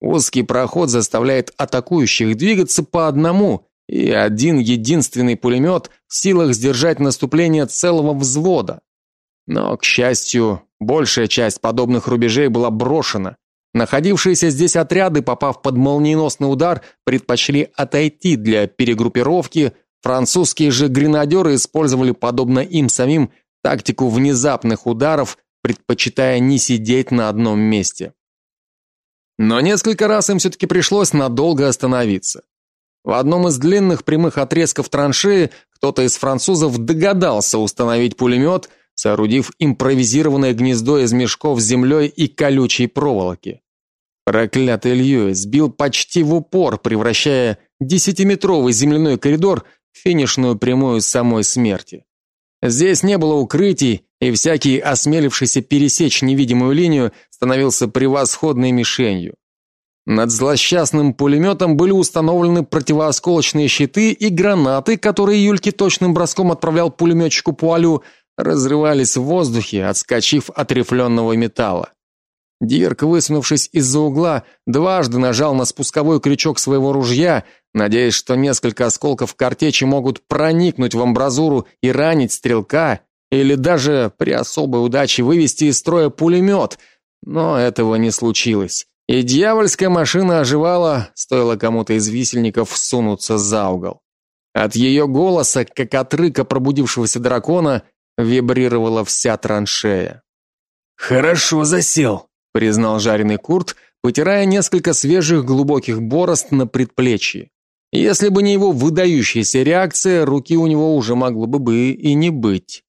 Узкий проход заставляет атакующих двигаться по одному, и один единственный пулемет в силах сдержать наступление целого взвода. Но, к счастью, большая часть подобных рубежей была брошена. Находившиеся здесь отряды, попав под молниеносный удар, предпочли отойти для перегруппировки. Французские же гренадеры использовали подобно им самим тактику внезапных ударов, предпочитая не сидеть на одном месте. Но несколько раз им все-таки пришлось надолго остановиться. В одном из длинных прямых отрезков траншеи кто-то из французов догадался установить пулемет, соорудив импровизированное гнездо из мешков с землей и колючей проволоки. Проклятый Льюис сбил почти в упор, превращая десятиметровый земляной коридор в финишную прямую самой смерти. Здесь не было укрытий, и всякий осмелившийся пересечь невидимую линию становился превосходной мишенью. Над злосчастным пулеметом были установлены противоосколочные щиты и гранаты, которые Юльки точным броском отправлял пулеметчику Пуалю, разрывались в воздухе, отскочив от рифленого металла. Дирк, высунувшись из-за угла, дважды нажал на спусковой крючок своего ружья, надеясь, что несколько осколков картечи могут проникнуть в амбразуру и ранить стрелка, или даже при особой удаче вывести из строя пулемет, но этого не случилось. И дьявольская машина оживала, стоило кому-то из висельников всунуться за угол. От ее голоса, как от рыка пробудившегося дракона, вибрировала вся траншея. Хорошо засел, признал жареный Курт, потирая несколько свежих глубоких борозд на предплечье. Если бы не его выдающаяся реакция, руки у него уже могло бы бы и не быть.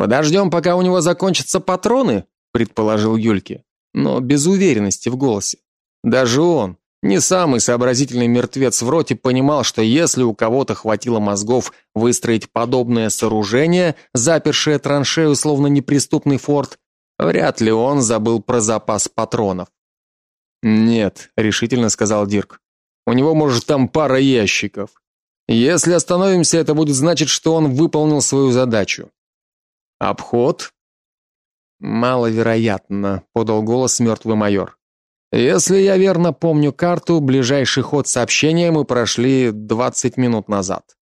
Подождем, пока у него закончатся патроны, предположил Юльки, но без уверенности в голосе. Даже он, не самый сообразительный мертвец в роте, понимал, что если у кого-то хватило мозгов выстроить подобное сооружение, запершее траншею словно неприступный форт, вряд ли он забыл про запас патронов. "Нет", решительно сказал Дирк. У него, может, там пара ящиков. Если остановимся, это будет значить, что он выполнил свою задачу. Обход? Маловероятно, подал голос мертвый майор. Если я верно помню карту, ближайший ход сообщения мы прошли 20 минут назад.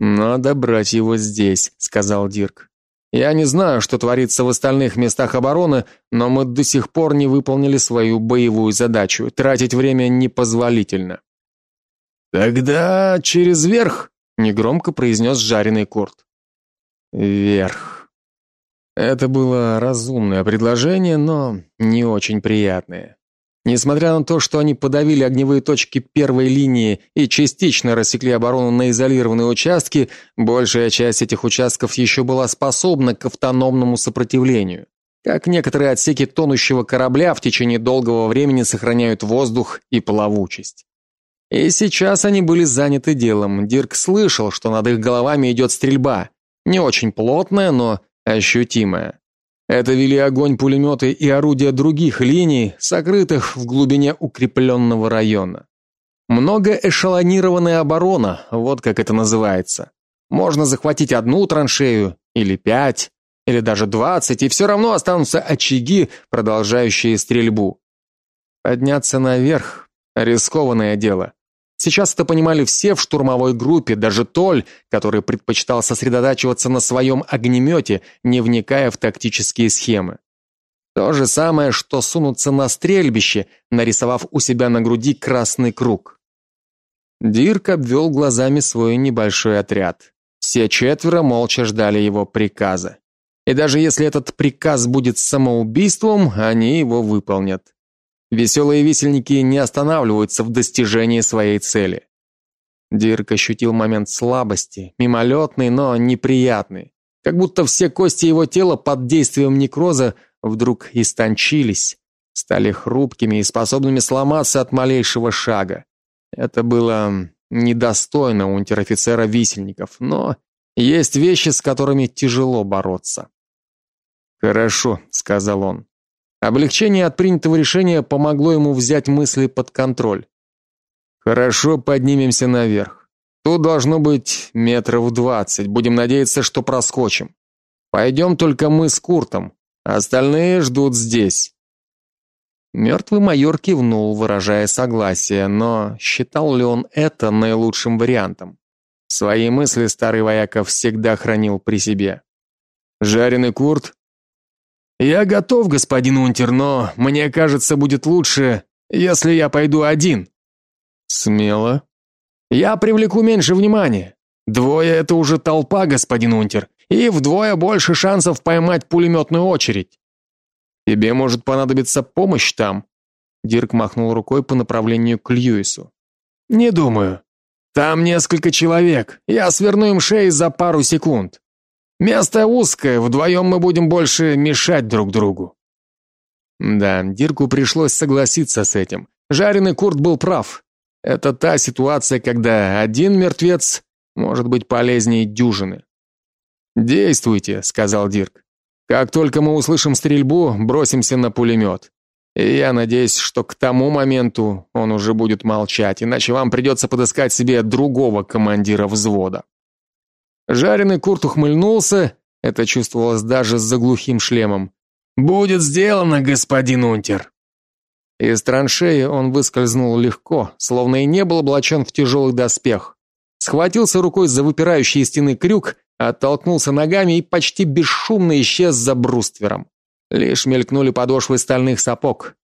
Надо брать его здесь, сказал Дирк. Я не знаю, что творится в остальных местах обороны, но мы до сих пор не выполнили свою боевую задачу. Тратить время непозволительно. Тогда через верх, негромко произнес жареный Курт. Верх. Это было разумное предложение, но не очень приятное. Несмотря на то, что они подавили огневые точки первой линии и частично рассекли оборону на изолированные участки, большая часть этих участков еще была способна к автономному сопротивлению. Как некоторые отсеки тонущего корабля в течение долгого времени сохраняют воздух и плавучесть. И сейчас они были заняты делом. Дирк слышал, что над их головами идет стрельба. Не очень плотная, но ощутимая. Это вели огонь пулеметы и орудия других линий, сокрытых в глубине укрепленного района. Многоэшелонированная оборона, вот как это называется. Можно захватить одну траншею или пять, или даже двадцать, и все равно останутся очаги, продолжающие стрельбу. Подняться наверх рискованное дело. Сейчас это понимали все в штурмовой группе, даже Толь, который предпочитал сосредотачиваться на своем огнемете, не вникая в тактические схемы. То же самое, что сунуться на стрельбище, нарисовав у себя на груди красный круг. Дирк обвел глазами свой небольшой отряд. Все четверо молча ждали его приказа. И даже если этот приказ будет самоубийством, они его выполнят. Веселые висельники не останавливаются в достижении своей цели. Дирк ощутил момент слабости, мимолетный, но неприятный. Как будто все кости его тела под действием некроза вдруг истончились, стали хрупкими и способными сломаться от малейшего шага. Это было недостойно унтер-офицера висельников, но есть вещи, с которыми тяжело бороться. "Хорошо", сказал он. Облегчение от принятого решения помогло ему взять мысли под контроль. Хорошо, поднимемся наверх. Тут должно быть метров двадцать. Будем надеяться, что проскочим. Пойдем только мы с Куртом. Остальные ждут здесь. Мертвый майор кивнул, выражая согласие, но считал ли он это наилучшим вариантом? Свои мысли старый вояка всегда хранил при себе. Жареный Курт я готов, господин Унтер, но мне кажется, будет лучше, если я пойду один. Смело. Я привлеку меньше внимания. Двое это уже толпа, господин Унтер, и вдвое больше шансов поймать пулеметную очередь. Тебе может понадобиться помощь там. Дирк махнул рукой по направлению к Льюису. Не думаю. Там несколько человек. Я сверну им шеи за пару секунд. Место узкое, вдвоем мы будем больше мешать друг другу. Да, Дирку пришлось согласиться с этим. Жареный Курт был прав. Это та ситуация, когда один мертвец может быть полезнее дюжины. Действуйте, сказал Дирк. Как только мы услышим стрельбу, бросимся на пулемет. И я надеюсь, что к тому моменту он уже будет молчать, иначе вам придется подыскать себе другого командира взвода. Жареный Курт ухмыльнулся, это чувствовалось даже за глухим шлемом. Будет сделано, господин Унтер. Из траншеи он выскользнул легко, словно и не был облачен в тяжелый доспех. Схватился рукой за выпирающий из стены крюк, оттолкнулся ногами и почти бесшумно исчез за бруствером. Лишь мелькнули подошвы стальных сапог.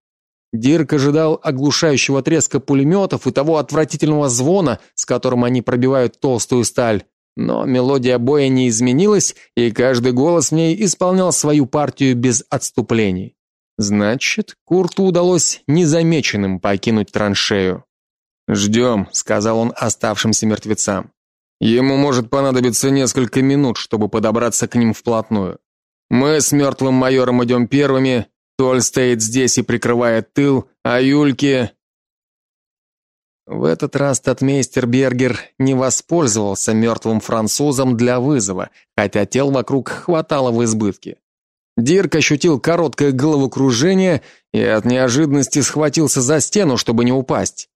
Дирк ожидал оглушающего треска пулеметов и того отвратительного звона, с которым они пробивают толстую сталь. Но мелодия боя не изменилась, и каждый голос в ней исполнял свою партию без отступлений. Значит, Курту удалось незамеченным покинуть траншею. «Ждем», — сказал он оставшимся мертвецам. Ему может понадобиться несколько минут, чтобы подобраться к ним вплотную. Мы с мертвым майором идем первыми, Толь стоит здесь и прикрывает тыл, а Юльке В этот раз татмейстер Бергер не воспользовался мертвым французом для вызова, хотя тел вокруг хватало в избытке. Дирк ощутил короткое головокружение и от неожиданности схватился за стену, чтобы не упасть.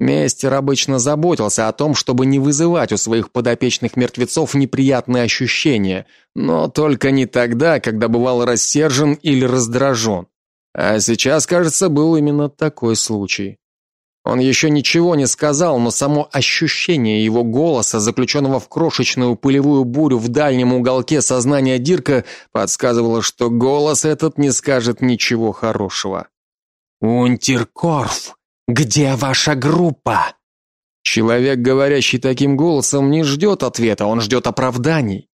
Мейстер обычно заботился о том, чтобы не вызывать у своих подопечных мертвецов неприятные ощущения, но только не тогда, когда бывал рассержен или раздражен. А сейчас, кажется, был именно такой случай. Он еще ничего не сказал, но само ощущение его голоса, заключенного в крошечную пылевую бурю в дальнем уголке сознания Дирка, подсказывало, что голос этот не скажет ничего хорошего. «Унтеркорф!» Где ваша группа? Человек, говорящий таким голосом, не ждет ответа, он ждет оправданий.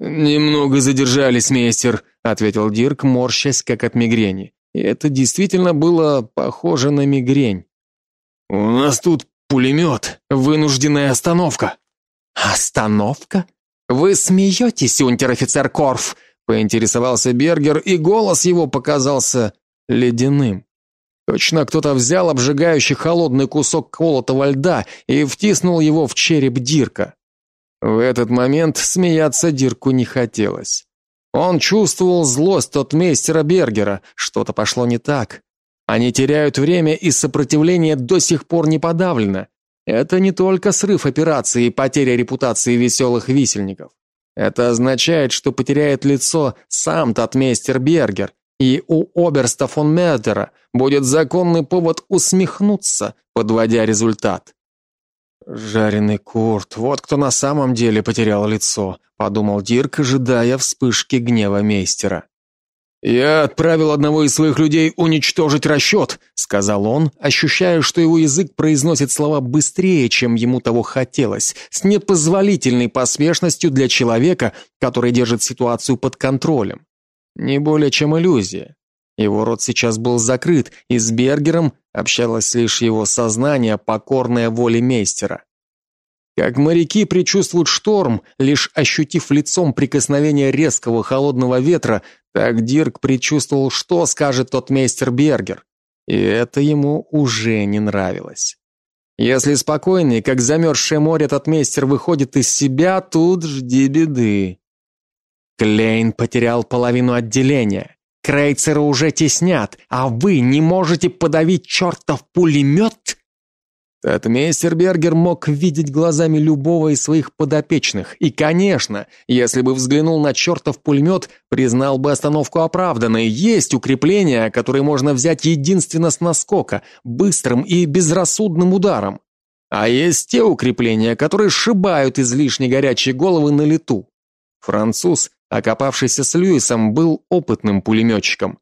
Немного задержались, мейстер, ответил Дирк, морщась как от мигрени. И это действительно было похоже на мигрень. У нас тут пулемет, вынужденная остановка. Остановка? Вы смеетесь, унтер-офицер Корф? поинтересовался Бергер, и голос его показался ледяным. Точно кто-то взял обжигающий холодный кусок колотого льда и втиснул его в череп Дирка. В этот момент смеяться Дирку не хотелось. Он чувствовал злость от мейстера Бергера, что-то пошло не так. Они теряют время, и сопротивление до сих пор не подавлено. Это не только срыв операции и потеря репутации веселых висельников. Это означает, что потеряет лицо сам татмейстер Бергер, и у оберста фон Мердера будет законный повод усмехнуться, подводя результат. Жареный Курт, вот кто на самом деле потерял лицо, подумал Дирк, ожидая вспышки гнева мейстера. Я отправил одного из своих людей уничтожить расчет», — сказал он, ощущая, что его язык произносит слова быстрее, чем ему того хотелось, с непозволительной поспешностью для человека, который держит ситуацию под контролем. Не более чем иллюзия. Его рот сейчас был закрыт, и с Бергером общалось лишь его сознание, покорное воле мейстера. Как моряки предчувствуют шторм, лишь ощутив лицом прикосновение резкого холодного ветра, так Дирк предчувствовал, что скажет тот мейстер Бергер. И это ему уже не нравилось. Если спокойный, как замерзшее море, этот мейстер выходит из себя, тут жди беды. Клейн потерял половину отделения. Крейцера уже теснят, а вы не можете подавить чертов пулемет?» Татмейстер Бергер мог видеть глазами любого из своих подопечных, и, конечно, если бы взглянул на чертов пулемет, признал бы остановку оправданной. Есть укрепления, которые можно взять единственно с наскока, быстрым и безрассудным ударом. А есть те укрепления, которые сшибают излишне горячие головы на лету. Француз Окопавшийся с Льюисом был опытным пулеметчиком.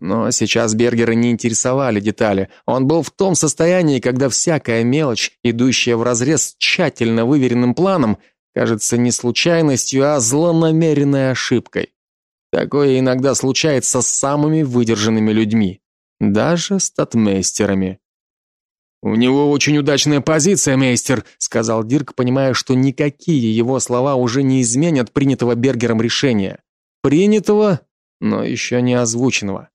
Но сейчас Бергера не интересовали детали. Он был в том состоянии, когда всякая мелочь, идущая вразрез с тщательно выверенным планом, кажется не случайностью, а злонамеренной ошибкой. Такое иногда случается с самыми выдержанными людьми, даже с татмейстерами. У него очень удачная позиция, мейстер, сказал Дирк, понимая, что никакие его слова уже не изменят принятого Бергером решения. Принятого, но еще не озвученного.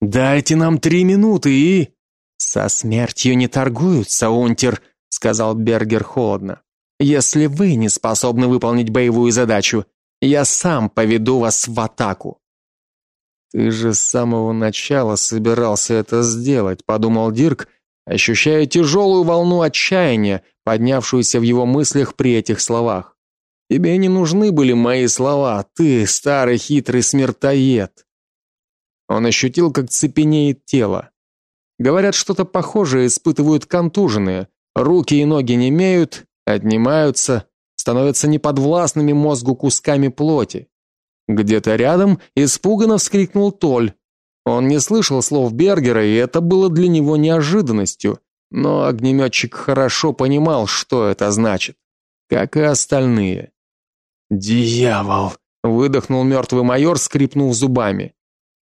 Дайте нам три минуты и со смертью не торгуются, Унтер, сказал Бергер холодно. Если вы не способны выполнить боевую задачу, я сам поведу вас в атаку. Ты же с самого начала собирался это сделать, подумал Дирк ощущая тяжелую волну отчаяния, поднявшуюся в его мыслях при этих словах. Тебе не нужны были мои слова, ты старый хитрый смертоед. Он ощутил, как цепенеет тело. Говорят, что-то похожее испытывают контуженные. Руки и ноги немеют, отнимаются, становятся неподвластными мозгу кусками плоти. Где-то рядом испуганно вскрикнул Толь. Он не слышал слов Бергера, и это было для него неожиданностью, но огнеметчик хорошо понимал, что это значит, как и остальные. Дьявол, выдохнул мертвый майор, скрипнув зубами.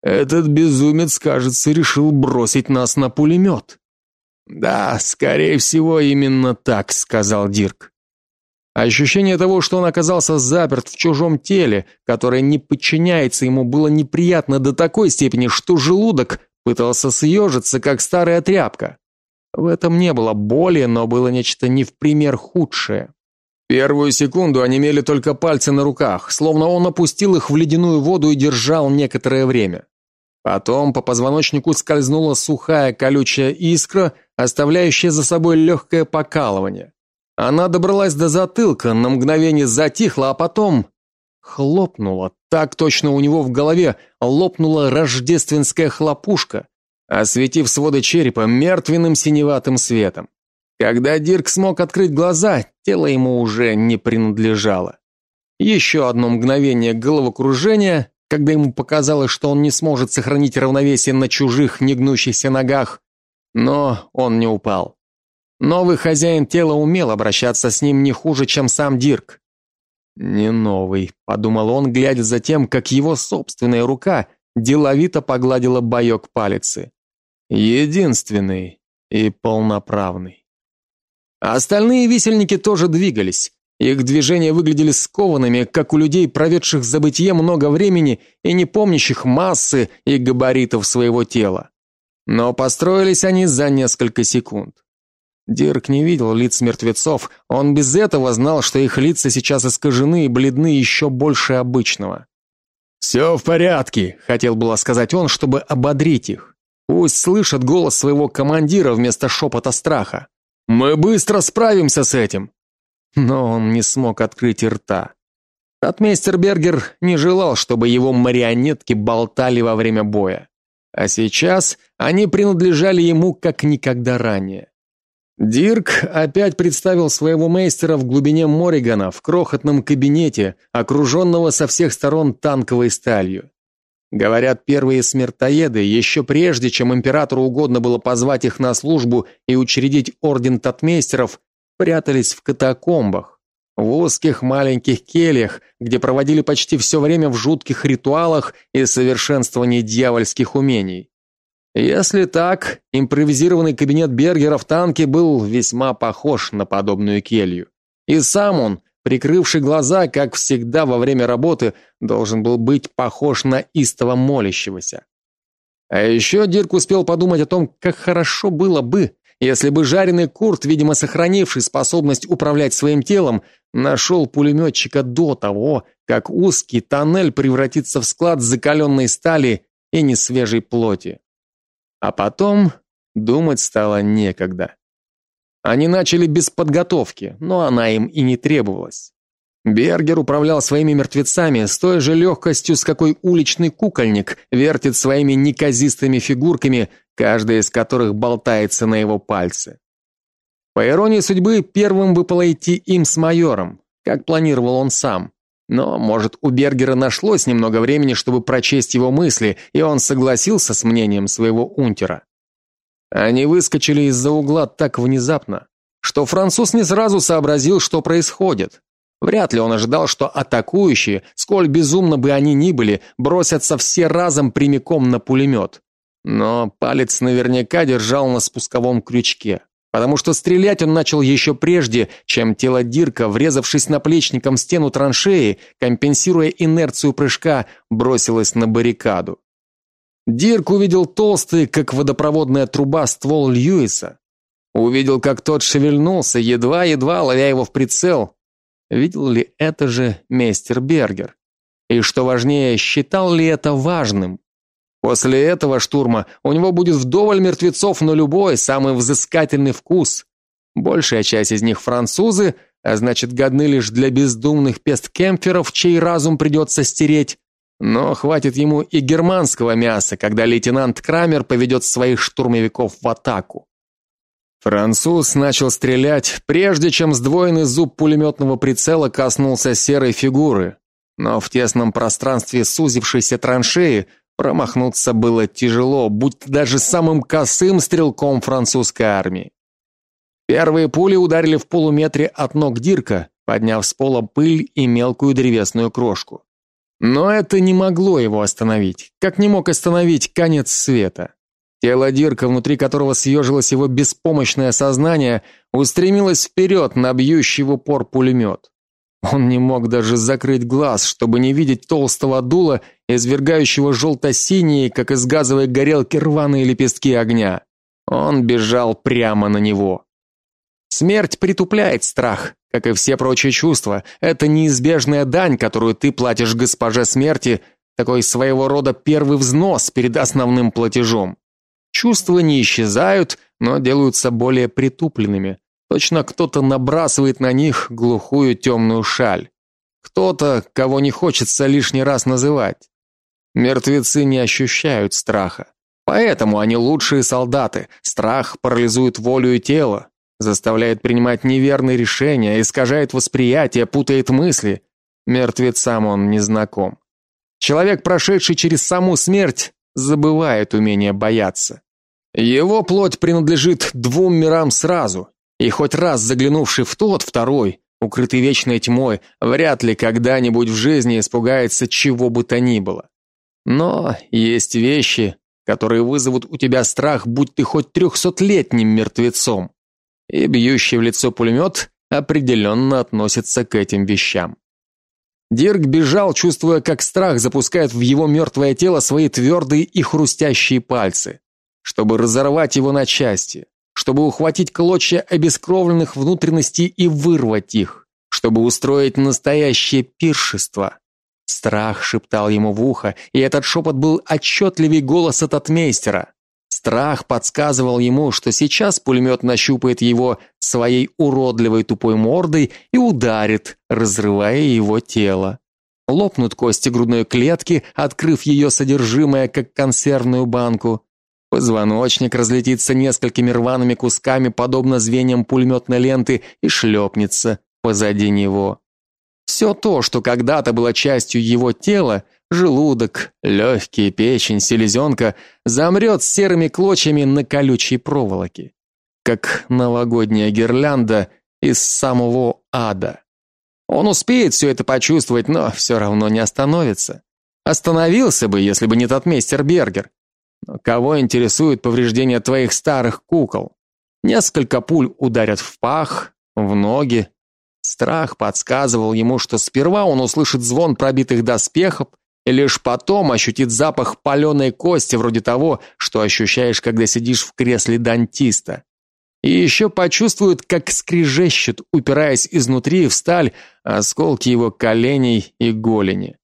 Этот безумец, кажется, решил бросить нас на пулемет». Да, скорее всего, именно так, сказал Дирк. Ощущение того, что он оказался заперт в чужом теле, которое не подчиняется ему, было неприятно до такой степени, что желудок пытался съежиться, как старая тряпка. В этом не было боли, но было нечто не в пример худшее. Первую секунду онемели только пальцы на руках, словно он опустил их в ледяную воду и держал некоторое время. Потом по позвоночнику скользнула сухая колючая искра, оставляющая за собой легкое покалывание. Она добралась до затылка, на мгновение затихла, а потом хлопнула. Так точно у него в голове лопнула рождественская хлопушка, осветив своды черепа мертвенным синеватым светом. Когда Дирк смог открыть глаза, тело ему уже не принадлежало. Еще одно мгновение головокружения, когда ему показалось, что он не сможет сохранить равновесие на чужих негнущихся ногах, но он не упал. Новый хозяин тела умел обращаться с ним не хуже, чем сам Дирк. Не новый, подумал он, глядя за тем, как его собственная рука деловито погладила боек палицы. Единственный и полноправный. Остальные висельники тоже двигались. Их движения выглядели скованными, как у людей, проведших в забытье много времени и не помнящих массы и габаритов своего тела. Но построились они за несколько секунд. Дирк не видел лиц мертвецов, он без этого знал, что их лица сейчас искажены и бледны еще больше обычного. «Все в порядке», хотел было сказать он, чтобы ободрить их. Пусть слышат голос своего командира вместо шепота страха. Мы быстро справимся с этим. Но он не смог открыть рта. Татмейстер Бергер не желал, чтобы его марионетки болтали во время боя. А сейчас они принадлежали ему как никогда ранее. Дирк опять представил своего мейстера в глубине Моригана в крохотном кабинете, окруженного со всех сторон танковой сталью. Говорят, первые смертоеды, еще прежде, чем императору угодно было позвать их на службу и учредить орден татмейстеров, прятались в катакомбах, в узких маленьких кельях, где проводили почти все время в жутких ритуалах и совершенствовании дьявольских умений. Если так, импровизированный кабинет Бергера в танке был весьма похож на подобную келью. И сам он, прикрывший глаза, как всегда во время работы, должен был быть похож на истово молящегося. А еще Дирк успел подумать о том, как хорошо было бы, если бы жареный Курт, видимо, сохранивший способность управлять своим телом, нашел пулеметчика до того, как узкий тоннель превратится в склад закаленной стали и несвежей плоти. А потом думать стало некогда. Они начали без подготовки, но она им и не требовалась. Бергер управлял своими мертвецами с той же легкостью, с какой уличный кукольник вертит своими неказистыми фигурками, каждая из которых болтается на его пальце. По иронии судьбы, первым выпало идти им с майором, как планировал он сам. Но, может, у Бергера нашлось немного времени, чтобы прочесть его мысли, и он согласился с мнением своего унтера. Они выскочили из-за угла так внезапно, что француз не сразу сообразил, что происходит. Вряд ли он ожидал, что атакующие, сколь безумно бы они ни были, бросятся все разом прямиком на пулемет. Но палец наверняка держал на спусковом крючке потому что стрелять он начал еще прежде, чем тело Дирка, врезавшись наплечником в стену траншеи, компенсируя инерцию прыжка, бросилось на баррикаду. Дирк увидел толстый, как водопроводная труба, ствол Льюиса. Увидел, как тот шевельнулся, едва-едва ловя его в прицел. Видел ли это же мистер Бергер? И что важнее, считал ли это важным? После этого штурма у него будет вдоволь мертвецов на любой, самый взыскательный вкус. Большая часть из них французы, а значит, годны лишь для бездумных песткемпферов, чей разум придется стереть. Но хватит ему и германского мяса, когда лейтенант Крамер поведет своих штурмовиков в атаку. Француз начал стрелять, прежде чем сдвоенный зуб пулеметного прицела коснулся серой фигуры. Но в тесном пространстве сузившейся траншеи Промахнуться было тяжело, будь даже самым косым стрелком французской армии. Первые пули ударили в полуметре от ног Дирка, подняв с пола пыль и мелкую древесную крошку. Но это не могло его остановить, как не мог остановить конец света. Тело Дирка, внутри которого съежилось его беспомощное сознание, устремилось вперед на бьющий в упор пулемет. Он не мог даже закрыть глаз, чтобы не видеть толстого дула, извергающего желто-синие, как из газовой горелки, рваные лепестки огня. Он бежал прямо на него. Смерть притупляет страх, как и все прочие чувства. Это неизбежная дань, которую ты платишь госпоже смерти, такой своего рода первый взнос перед основным платежом. Чувства не исчезают, но делаются более притупленными. Точно кто-то набрасывает на них глухую темную шаль. Кто-то, кого не хочется лишний раз называть. Мертвецы не ощущают страха. Поэтому они лучшие солдаты. Страх парализует волю и тело, заставляет принимать неверные решения, искажает восприятие, путает мысли. Мертвецам он не знаком. Человек, прошедший через саму смерть, забывает умение бояться. Его плоть принадлежит двум мирам сразу, и хоть раз заглянувший в тот, второй, укрытый вечной тьмой, вряд ли когда-нибудь в жизни испугается чего бы то ни было. Но есть вещи, которые вызовут у тебя страх, будь ты хоть трехсотлетним мертвецом. И бьющий в лицо пулемет определенно относится к этим вещам. Дирк бежал, чувствуя, как страх запускает в его мертвое тело свои твердые и хрустящие пальцы, чтобы разорвать его на части чтобы ухватить клочья обескровленных внутренностей и вырвать их, чтобы устроить настоящее пиршество. Страх шептал ему в ухо, и этот шепот был отчетливей голоса татмейстера. Страх подсказывал ему, что сейчас пулемет нащупает его своей уродливой тупой мордой и ударит, разрывая его тело. Лопнут кости грудной клетки, открыв ее содержимое, как консервную банку. Позвоночник разлетится несколькими рваными кусками, подобно звеньям пулеметной ленты, и шлепнется позади него. Все то, что когда-то было частью его тела, желудок, легкие, печень, селезенка, замрет серыми клочьями на колючей проволоке, как новогодняя гирлянда из самого ада. Он успеет все это почувствовать, но все равно не остановится. Остановился бы, если бы не тот мистер Бергер. Кого интересует повреждение твоих старых кукол? Несколько пуль ударят в пах, в ноги. Страх подсказывал ему, что сперва он услышит звон пробитых доспехов, и лишь потом ощутит запах паленой кости, вроде того, что ощущаешь, когда сидишь в кресле дантиста. И еще почувствует, как скрежещут, упираясь изнутри в сталь, осколки его коленей и голени.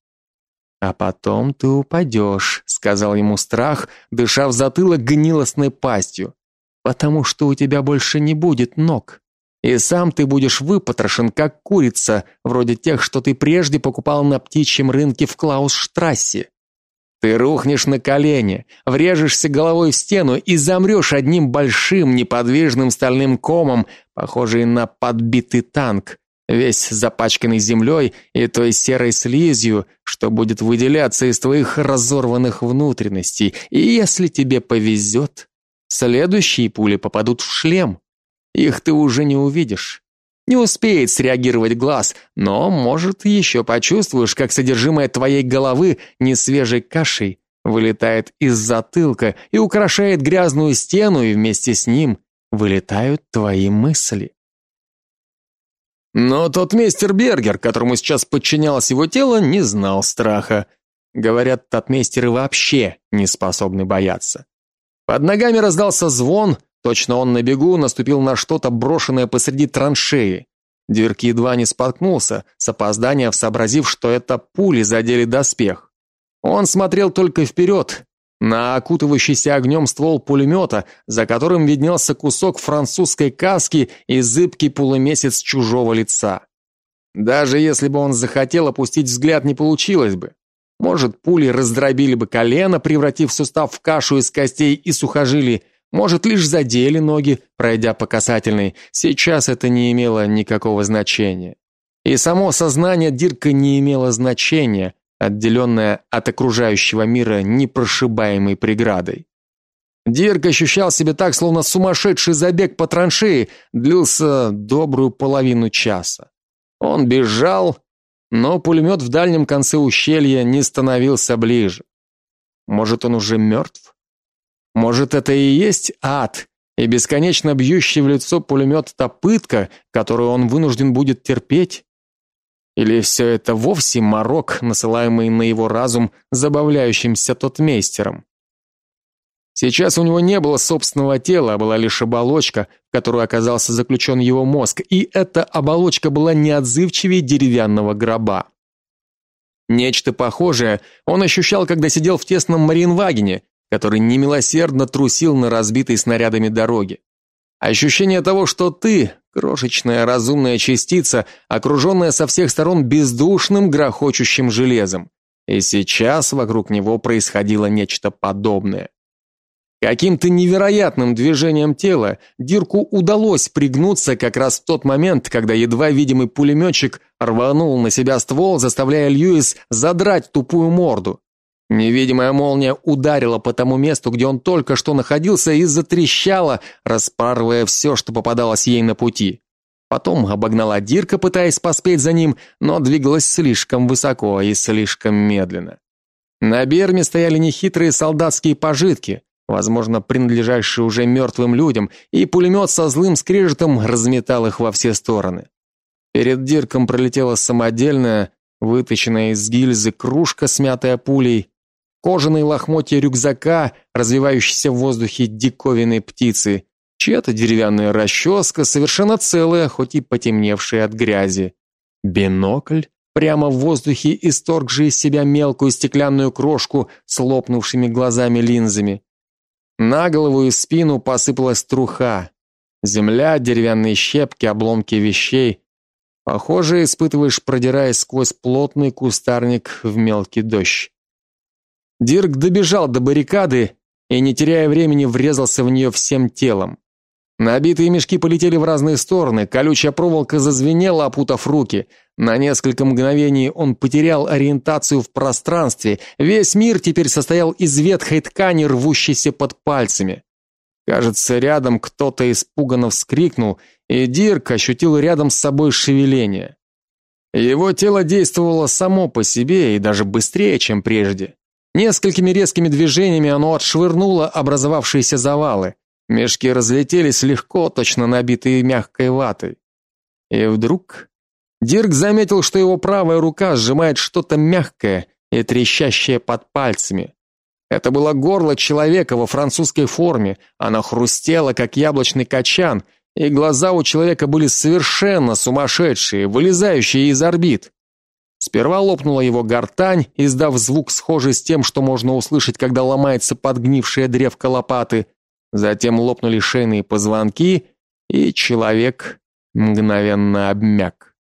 А потом ты упадешь», — сказал ему страх, дыша в затылок гнилостной пастью. Потому что у тебя больше не будет ног. И сам ты будешь выпотрошен, как курица, вроде тех, что ты прежде покупал на птичьем рынке в Клаусштрассе. Ты рухнешь на колени, врежешься головой в стену и замрешь одним большим неподвижным стальным комом, похожий на подбитый танк, весь запачканный землей и той серой слизью, что будет выделяться из твоих разорванных внутренностей. И если тебе повезет, следующие пули попадут в шлем. Их ты уже не увидишь. Не успеет среагировать глаз, но, может, еще почувствуешь, как содержимое твоей головы несвежей кашей вылетает из затылка и украшает грязную стену, и вместе с ним вылетают твои мысли. Но тот мистер Бергер, которому сейчас подчинялось его тело, не знал страха. Говорят, татмейстеры вообще не способны бояться. Под ногами раздался звон, точно он на бегу наступил на что-то брошенное посреди траншеи. Дирк едва не споткнулся, с опозданием сообразив, что это пули задели доспех. Он смотрел только вперед, на окутывающийся огнем ствол пулемета, за которым виднелся кусок французской каски и зыбкий полумесяц чужого лица. Даже если бы он захотел опустить взгляд, не получилось бы. Может, пули раздробили бы колено, превратив сустав в кашу из костей и сухожилий, может, лишь задели ноги, пройдя по касательной. Сейчас это не имело никакого значения. И само сознание Дирка не имело значения, отделенная от окружающего мира непрошибаемой преградой. Дирк ощущал себя так, словно сумасшедший забег по траншеи длился добрую половину часа. Он бежал, но пулемет в дальнем конце ущелья не становился ближе. Может, он уже мертв? Может, это и есть ад, и бесконечно бьющий в лицо пулемет та пытка, которую он вынужден будет терпеть? Или все это вовсе морок, насылаемый на его разум забавляющимся тот мейстером? Сейчас у него не было собственного тела, а была лишь оболочка, в которую оказался заключен его мозг, и эта оболочка была неотзывчивее деревянного гроба. Нечто похожее он ощущал, когда сидел в тесном Маринвагене, который немилосердно трусил на разбитой снарядами дороге. Ощущение того, что ты крошечная разумная частица, окруженная со всех сторон бездушным грохочущим железом. И сейчас вокруг него происходило нечто подобное. Каким-то невероятным движением тела Дирку удалось пригнуться как раз в тот момент, когда едва видимый пулеметчик рванул на себя ствол, заставляя Льюис задрать тупую морду. Невидимая молния ударила по тому месту, где он только что находился, и затрещала, распарывая все, что попадалось ей на пути. Потом обогнала Дирка, пытаясь поспеть за ним, но двигалась слишком высоко и слишком медленно. На берме стояли нехитрые солдатские пожитки, возможно, принадлежащие уже мертвым людям, и пулемет со злым скрежетом разметал их во все стороны. Перед Дирком пролетела самодельная, выточенная из гильзы кружка, смятая пулей, кожаные лохмотья рюкзака, развивающиеся в воздухе диковинной птицы, чья-то деревянная расческа, совершенно целая, хоть и потемневшая от грязи, бинокль, прямо в воздухе исторгший из себя мелкую стеклянную крошку с лопнувшими глазами-линзами, на голову и спину посыпалась труха. Земля, деревянные щепки, обломки вещей. Похоже, испытываешь, продираясь сквозь плотный кустарник в мелкий дождь. Дирк добежал до баррикады и, не теряя времени, врезался в нее всем телом. Набитые мешки полетели в разные стороны, колючая проволока зазвенела, опутав руки. На несколько мгновений он потерял ориентацию в пространстве. Весь мир теперь состоял из ветхой ткани, рвущейся под пальцами. Кажется, рядом кто-то испуганно вскрикнул, и Дирк ощутил рядом с собой шевеление. Его тело действовало само по себе и даже быстрее, чем прежде. Несколькими резкими движениями оно отшвырнуло образовавшиеся завалы. Мешки разлетелись легко, точно набитые мягкой ватой. И вдруг Дирк заметил, что его правая рука сжимает что-то мягкое и трещащее под пальцами. Это было горло человека во французской форме, оно хрустело, как яблочный качан, и глаза у человека были совершенно сумасшедшие, вылезающие из орбит. Сперва лопнула его гортань, издав звук схожий с тем, что можно услышать, когда ломается подгнившая древко лопаты, Затем лопнули шейные позвонки, и человек мгновенно обмяк.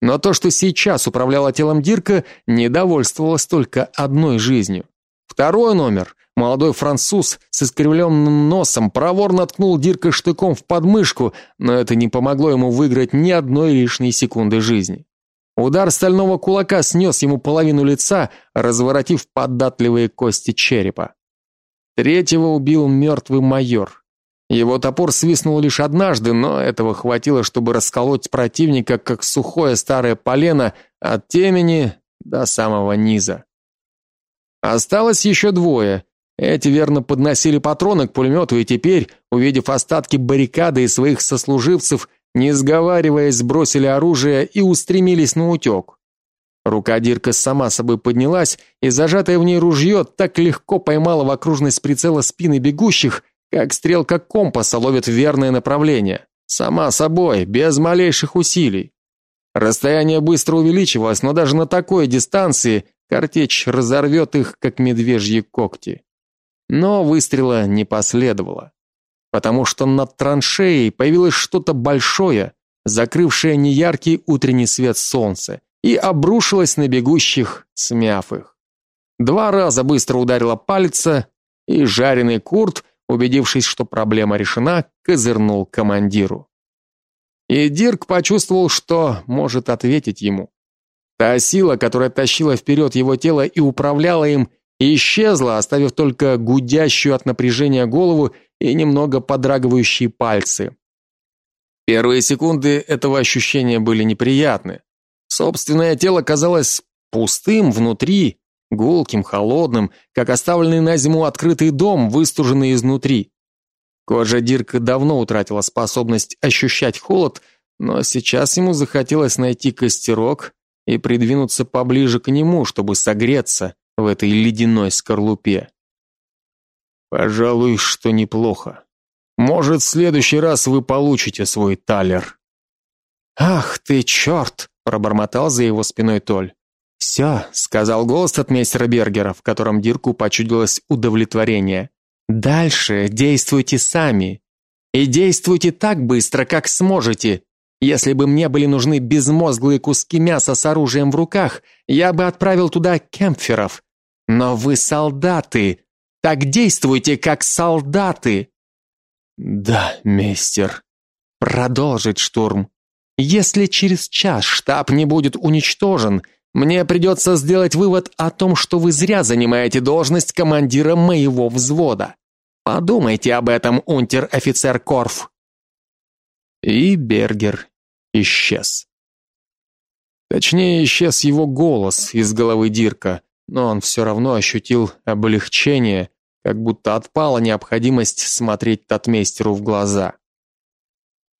Но то, что сейчас управляло телом Дирка, не довольствовалось только одной жизнью. Второй номер, молодой француз с искривленным носом, проворно ткнул Дирка штыком в подмышку, но это не помогло ему выиграть ни одной лишней секунды жизни. Удар стального кулака снес ему половину лица, разворотив податливые кости черепа. Третьего убил мертвый майор. Его топор свистнул лишь однажды, но этого хватило, чтобы расколоть противника как сухое старое полено от темени до самого низа. Осталось еще двое. Эти верно подносили патроны к пулемету и теперь, увидев остатки баррикады и своих сослуживцев, не сговариваясь, бросили оружие и устремились на утек. Рука Дирка сама собой поднялась, и зажатое в ней ружье так легко поймало в окружность прицела спины бегущих, как стрелка компаса ловит верное направление. Сама собой, без малейших усилий. Расстояние быстро увеличивалось, но даже на такой дистанции картечь разорвет их, как медвежьи когти. Но выстрела не последовало, потому что над траншеей появилось что-то большое, закрывшее неяркий утренний свет солнца и обрушилась на бегущих, смяв их. Два раза быстро ударила пальца, и жареный Курт, убедившись, что проблема решена, козырнул командиру. И Дирк почувствовал, что может ответить ему. Та сила, которая тащила вперед его тело и управляла им, исчезла, оставив только гудящую от напряжения голову и немного подрагивающие пальцы. Первые секунды этого ощущения были неприятны. Собственное тело казалось пустым внутри, гулким, холодным, как оставленный на зиму открытый дом, выстуженный изнутри. Кожа Дирка давно утратила способность ощущать холод, но сейчас ему захотелось найти костерок и придвинуться поближе к нему, чтобы согреться в этой ледяной скорлупе. Пожалуй, что неплохо. Может, в следующий раз вы получите свой талер. Ах ты черт!» – пробормотал за его спиной Толь. «Все», — сказал голос от мистера Бергера, в котором Дирку почудилось удовлетворение. «Дальше действуйте сами. И действуйте так быстро, как сможете. Если бы мне были нужны безмозглые куски мяса с оружием в руках, я бы отправил туда кемпферов. Но вы солдаты. Так действуйте, как солдаты. Да, мистер. Продолжить штурм. Если через час штаб не будет уничтожен, мне придется сделать вывод о том, что вы зря занимаете должность командира моего взвода. Подумайте об этом, унтер-офицер Корф. И Бергер исчез. Точнее, исчез его голос из головы Дирка, но он все равно ощутил облегчение, как будто отпала необходимость смотреть татмейстеру в глаза.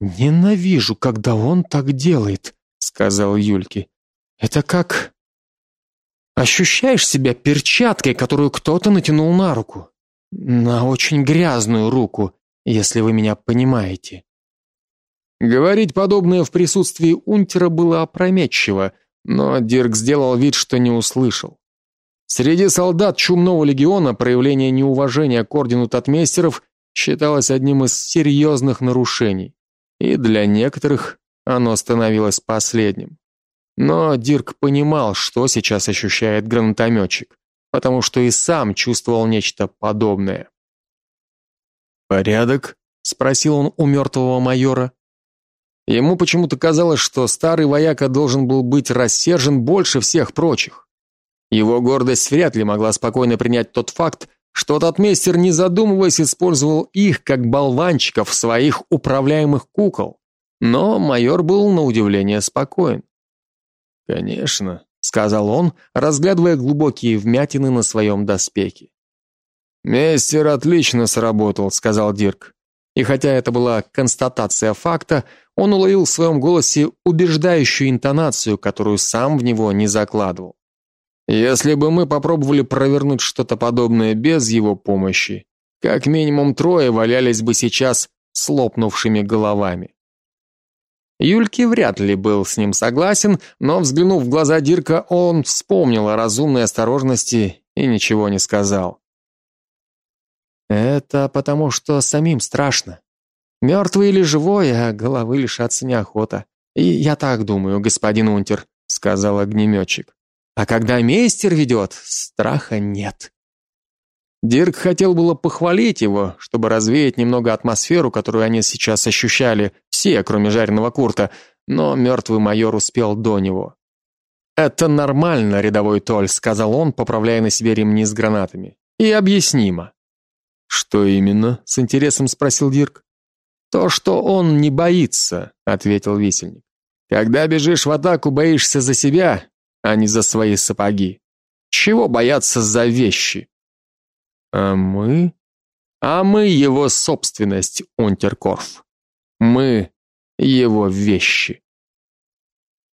Ненавижу, когда он так делает, сказал Юльке. Это как ощущаешь себя перчаткой, которую кто-то натянул на руку. На очень грязную руку, если вы меня понимаете. Говорить подобное в присутствии унтера было опрометчиво, но Дирк сделал вид, что не услышал. Среди солдат Чумного легиона проявление неуважения к ордену татмейстеров считалось одним из серьезных нарушений, и для некоторых оно становилось последним. Но Дирк понимал, что сейчас ощущает гранатометчик, потому что и сам чувствовал нечто подобное. «Порядок?» — спросил он у мертвого майора. Ему почему-то казалось, что старый вояка должен был быть рассержен больше всех прочих. Его гордость вряд ли могла спокойно принять тот факт, что татмейстер, не задумываясь, использовал их как болванчиков, своих управляемых кукол. Но майор был на удивление спокоен. "Конечно", сказал он, разглядывая глубокие вмятины на своем доспехе. "Мейстер отлично сработал", сказал Дирк. И хотя это была констатация факта, он уловил в своем голосе убеждающую интонацию, которую сам в него не закладывал. Если бы мы попробовали провернуть что-то подобное без его помощи, как минимум трое валялись бы сейчас с лопнувшими головами. Юльки вряд ли был с ним согласен, но взглянув в глаза Дирка, он вспомнил о разумной осторожности и ничего не сказал. Это потому, что самим страшно. Мертвый или живой, а головы лишаться неохота. И я так думаю, господин Унтер, сказал огнеметчик. А когда мейстер ведет, страха нет. Дирк хотел было похвалить его, чтобы развеять немного атмосферу, которую они сейчас ощущали, все, кроме жареного Курта, но мертвый майор успел до него. Это нормально, рядовой Толь, сказал он, поправляя на себе ремни с гранатами. И объяснимо. Что именно? с интересом спросил Дирк. То, что он не боится, ответил висельник. Когда бежишь в атаку, боишься за себя, а не за свои сапоги. Чего бояться за вещи? А мы? А мы его собственность, Унтеркорф. Мы его вещи.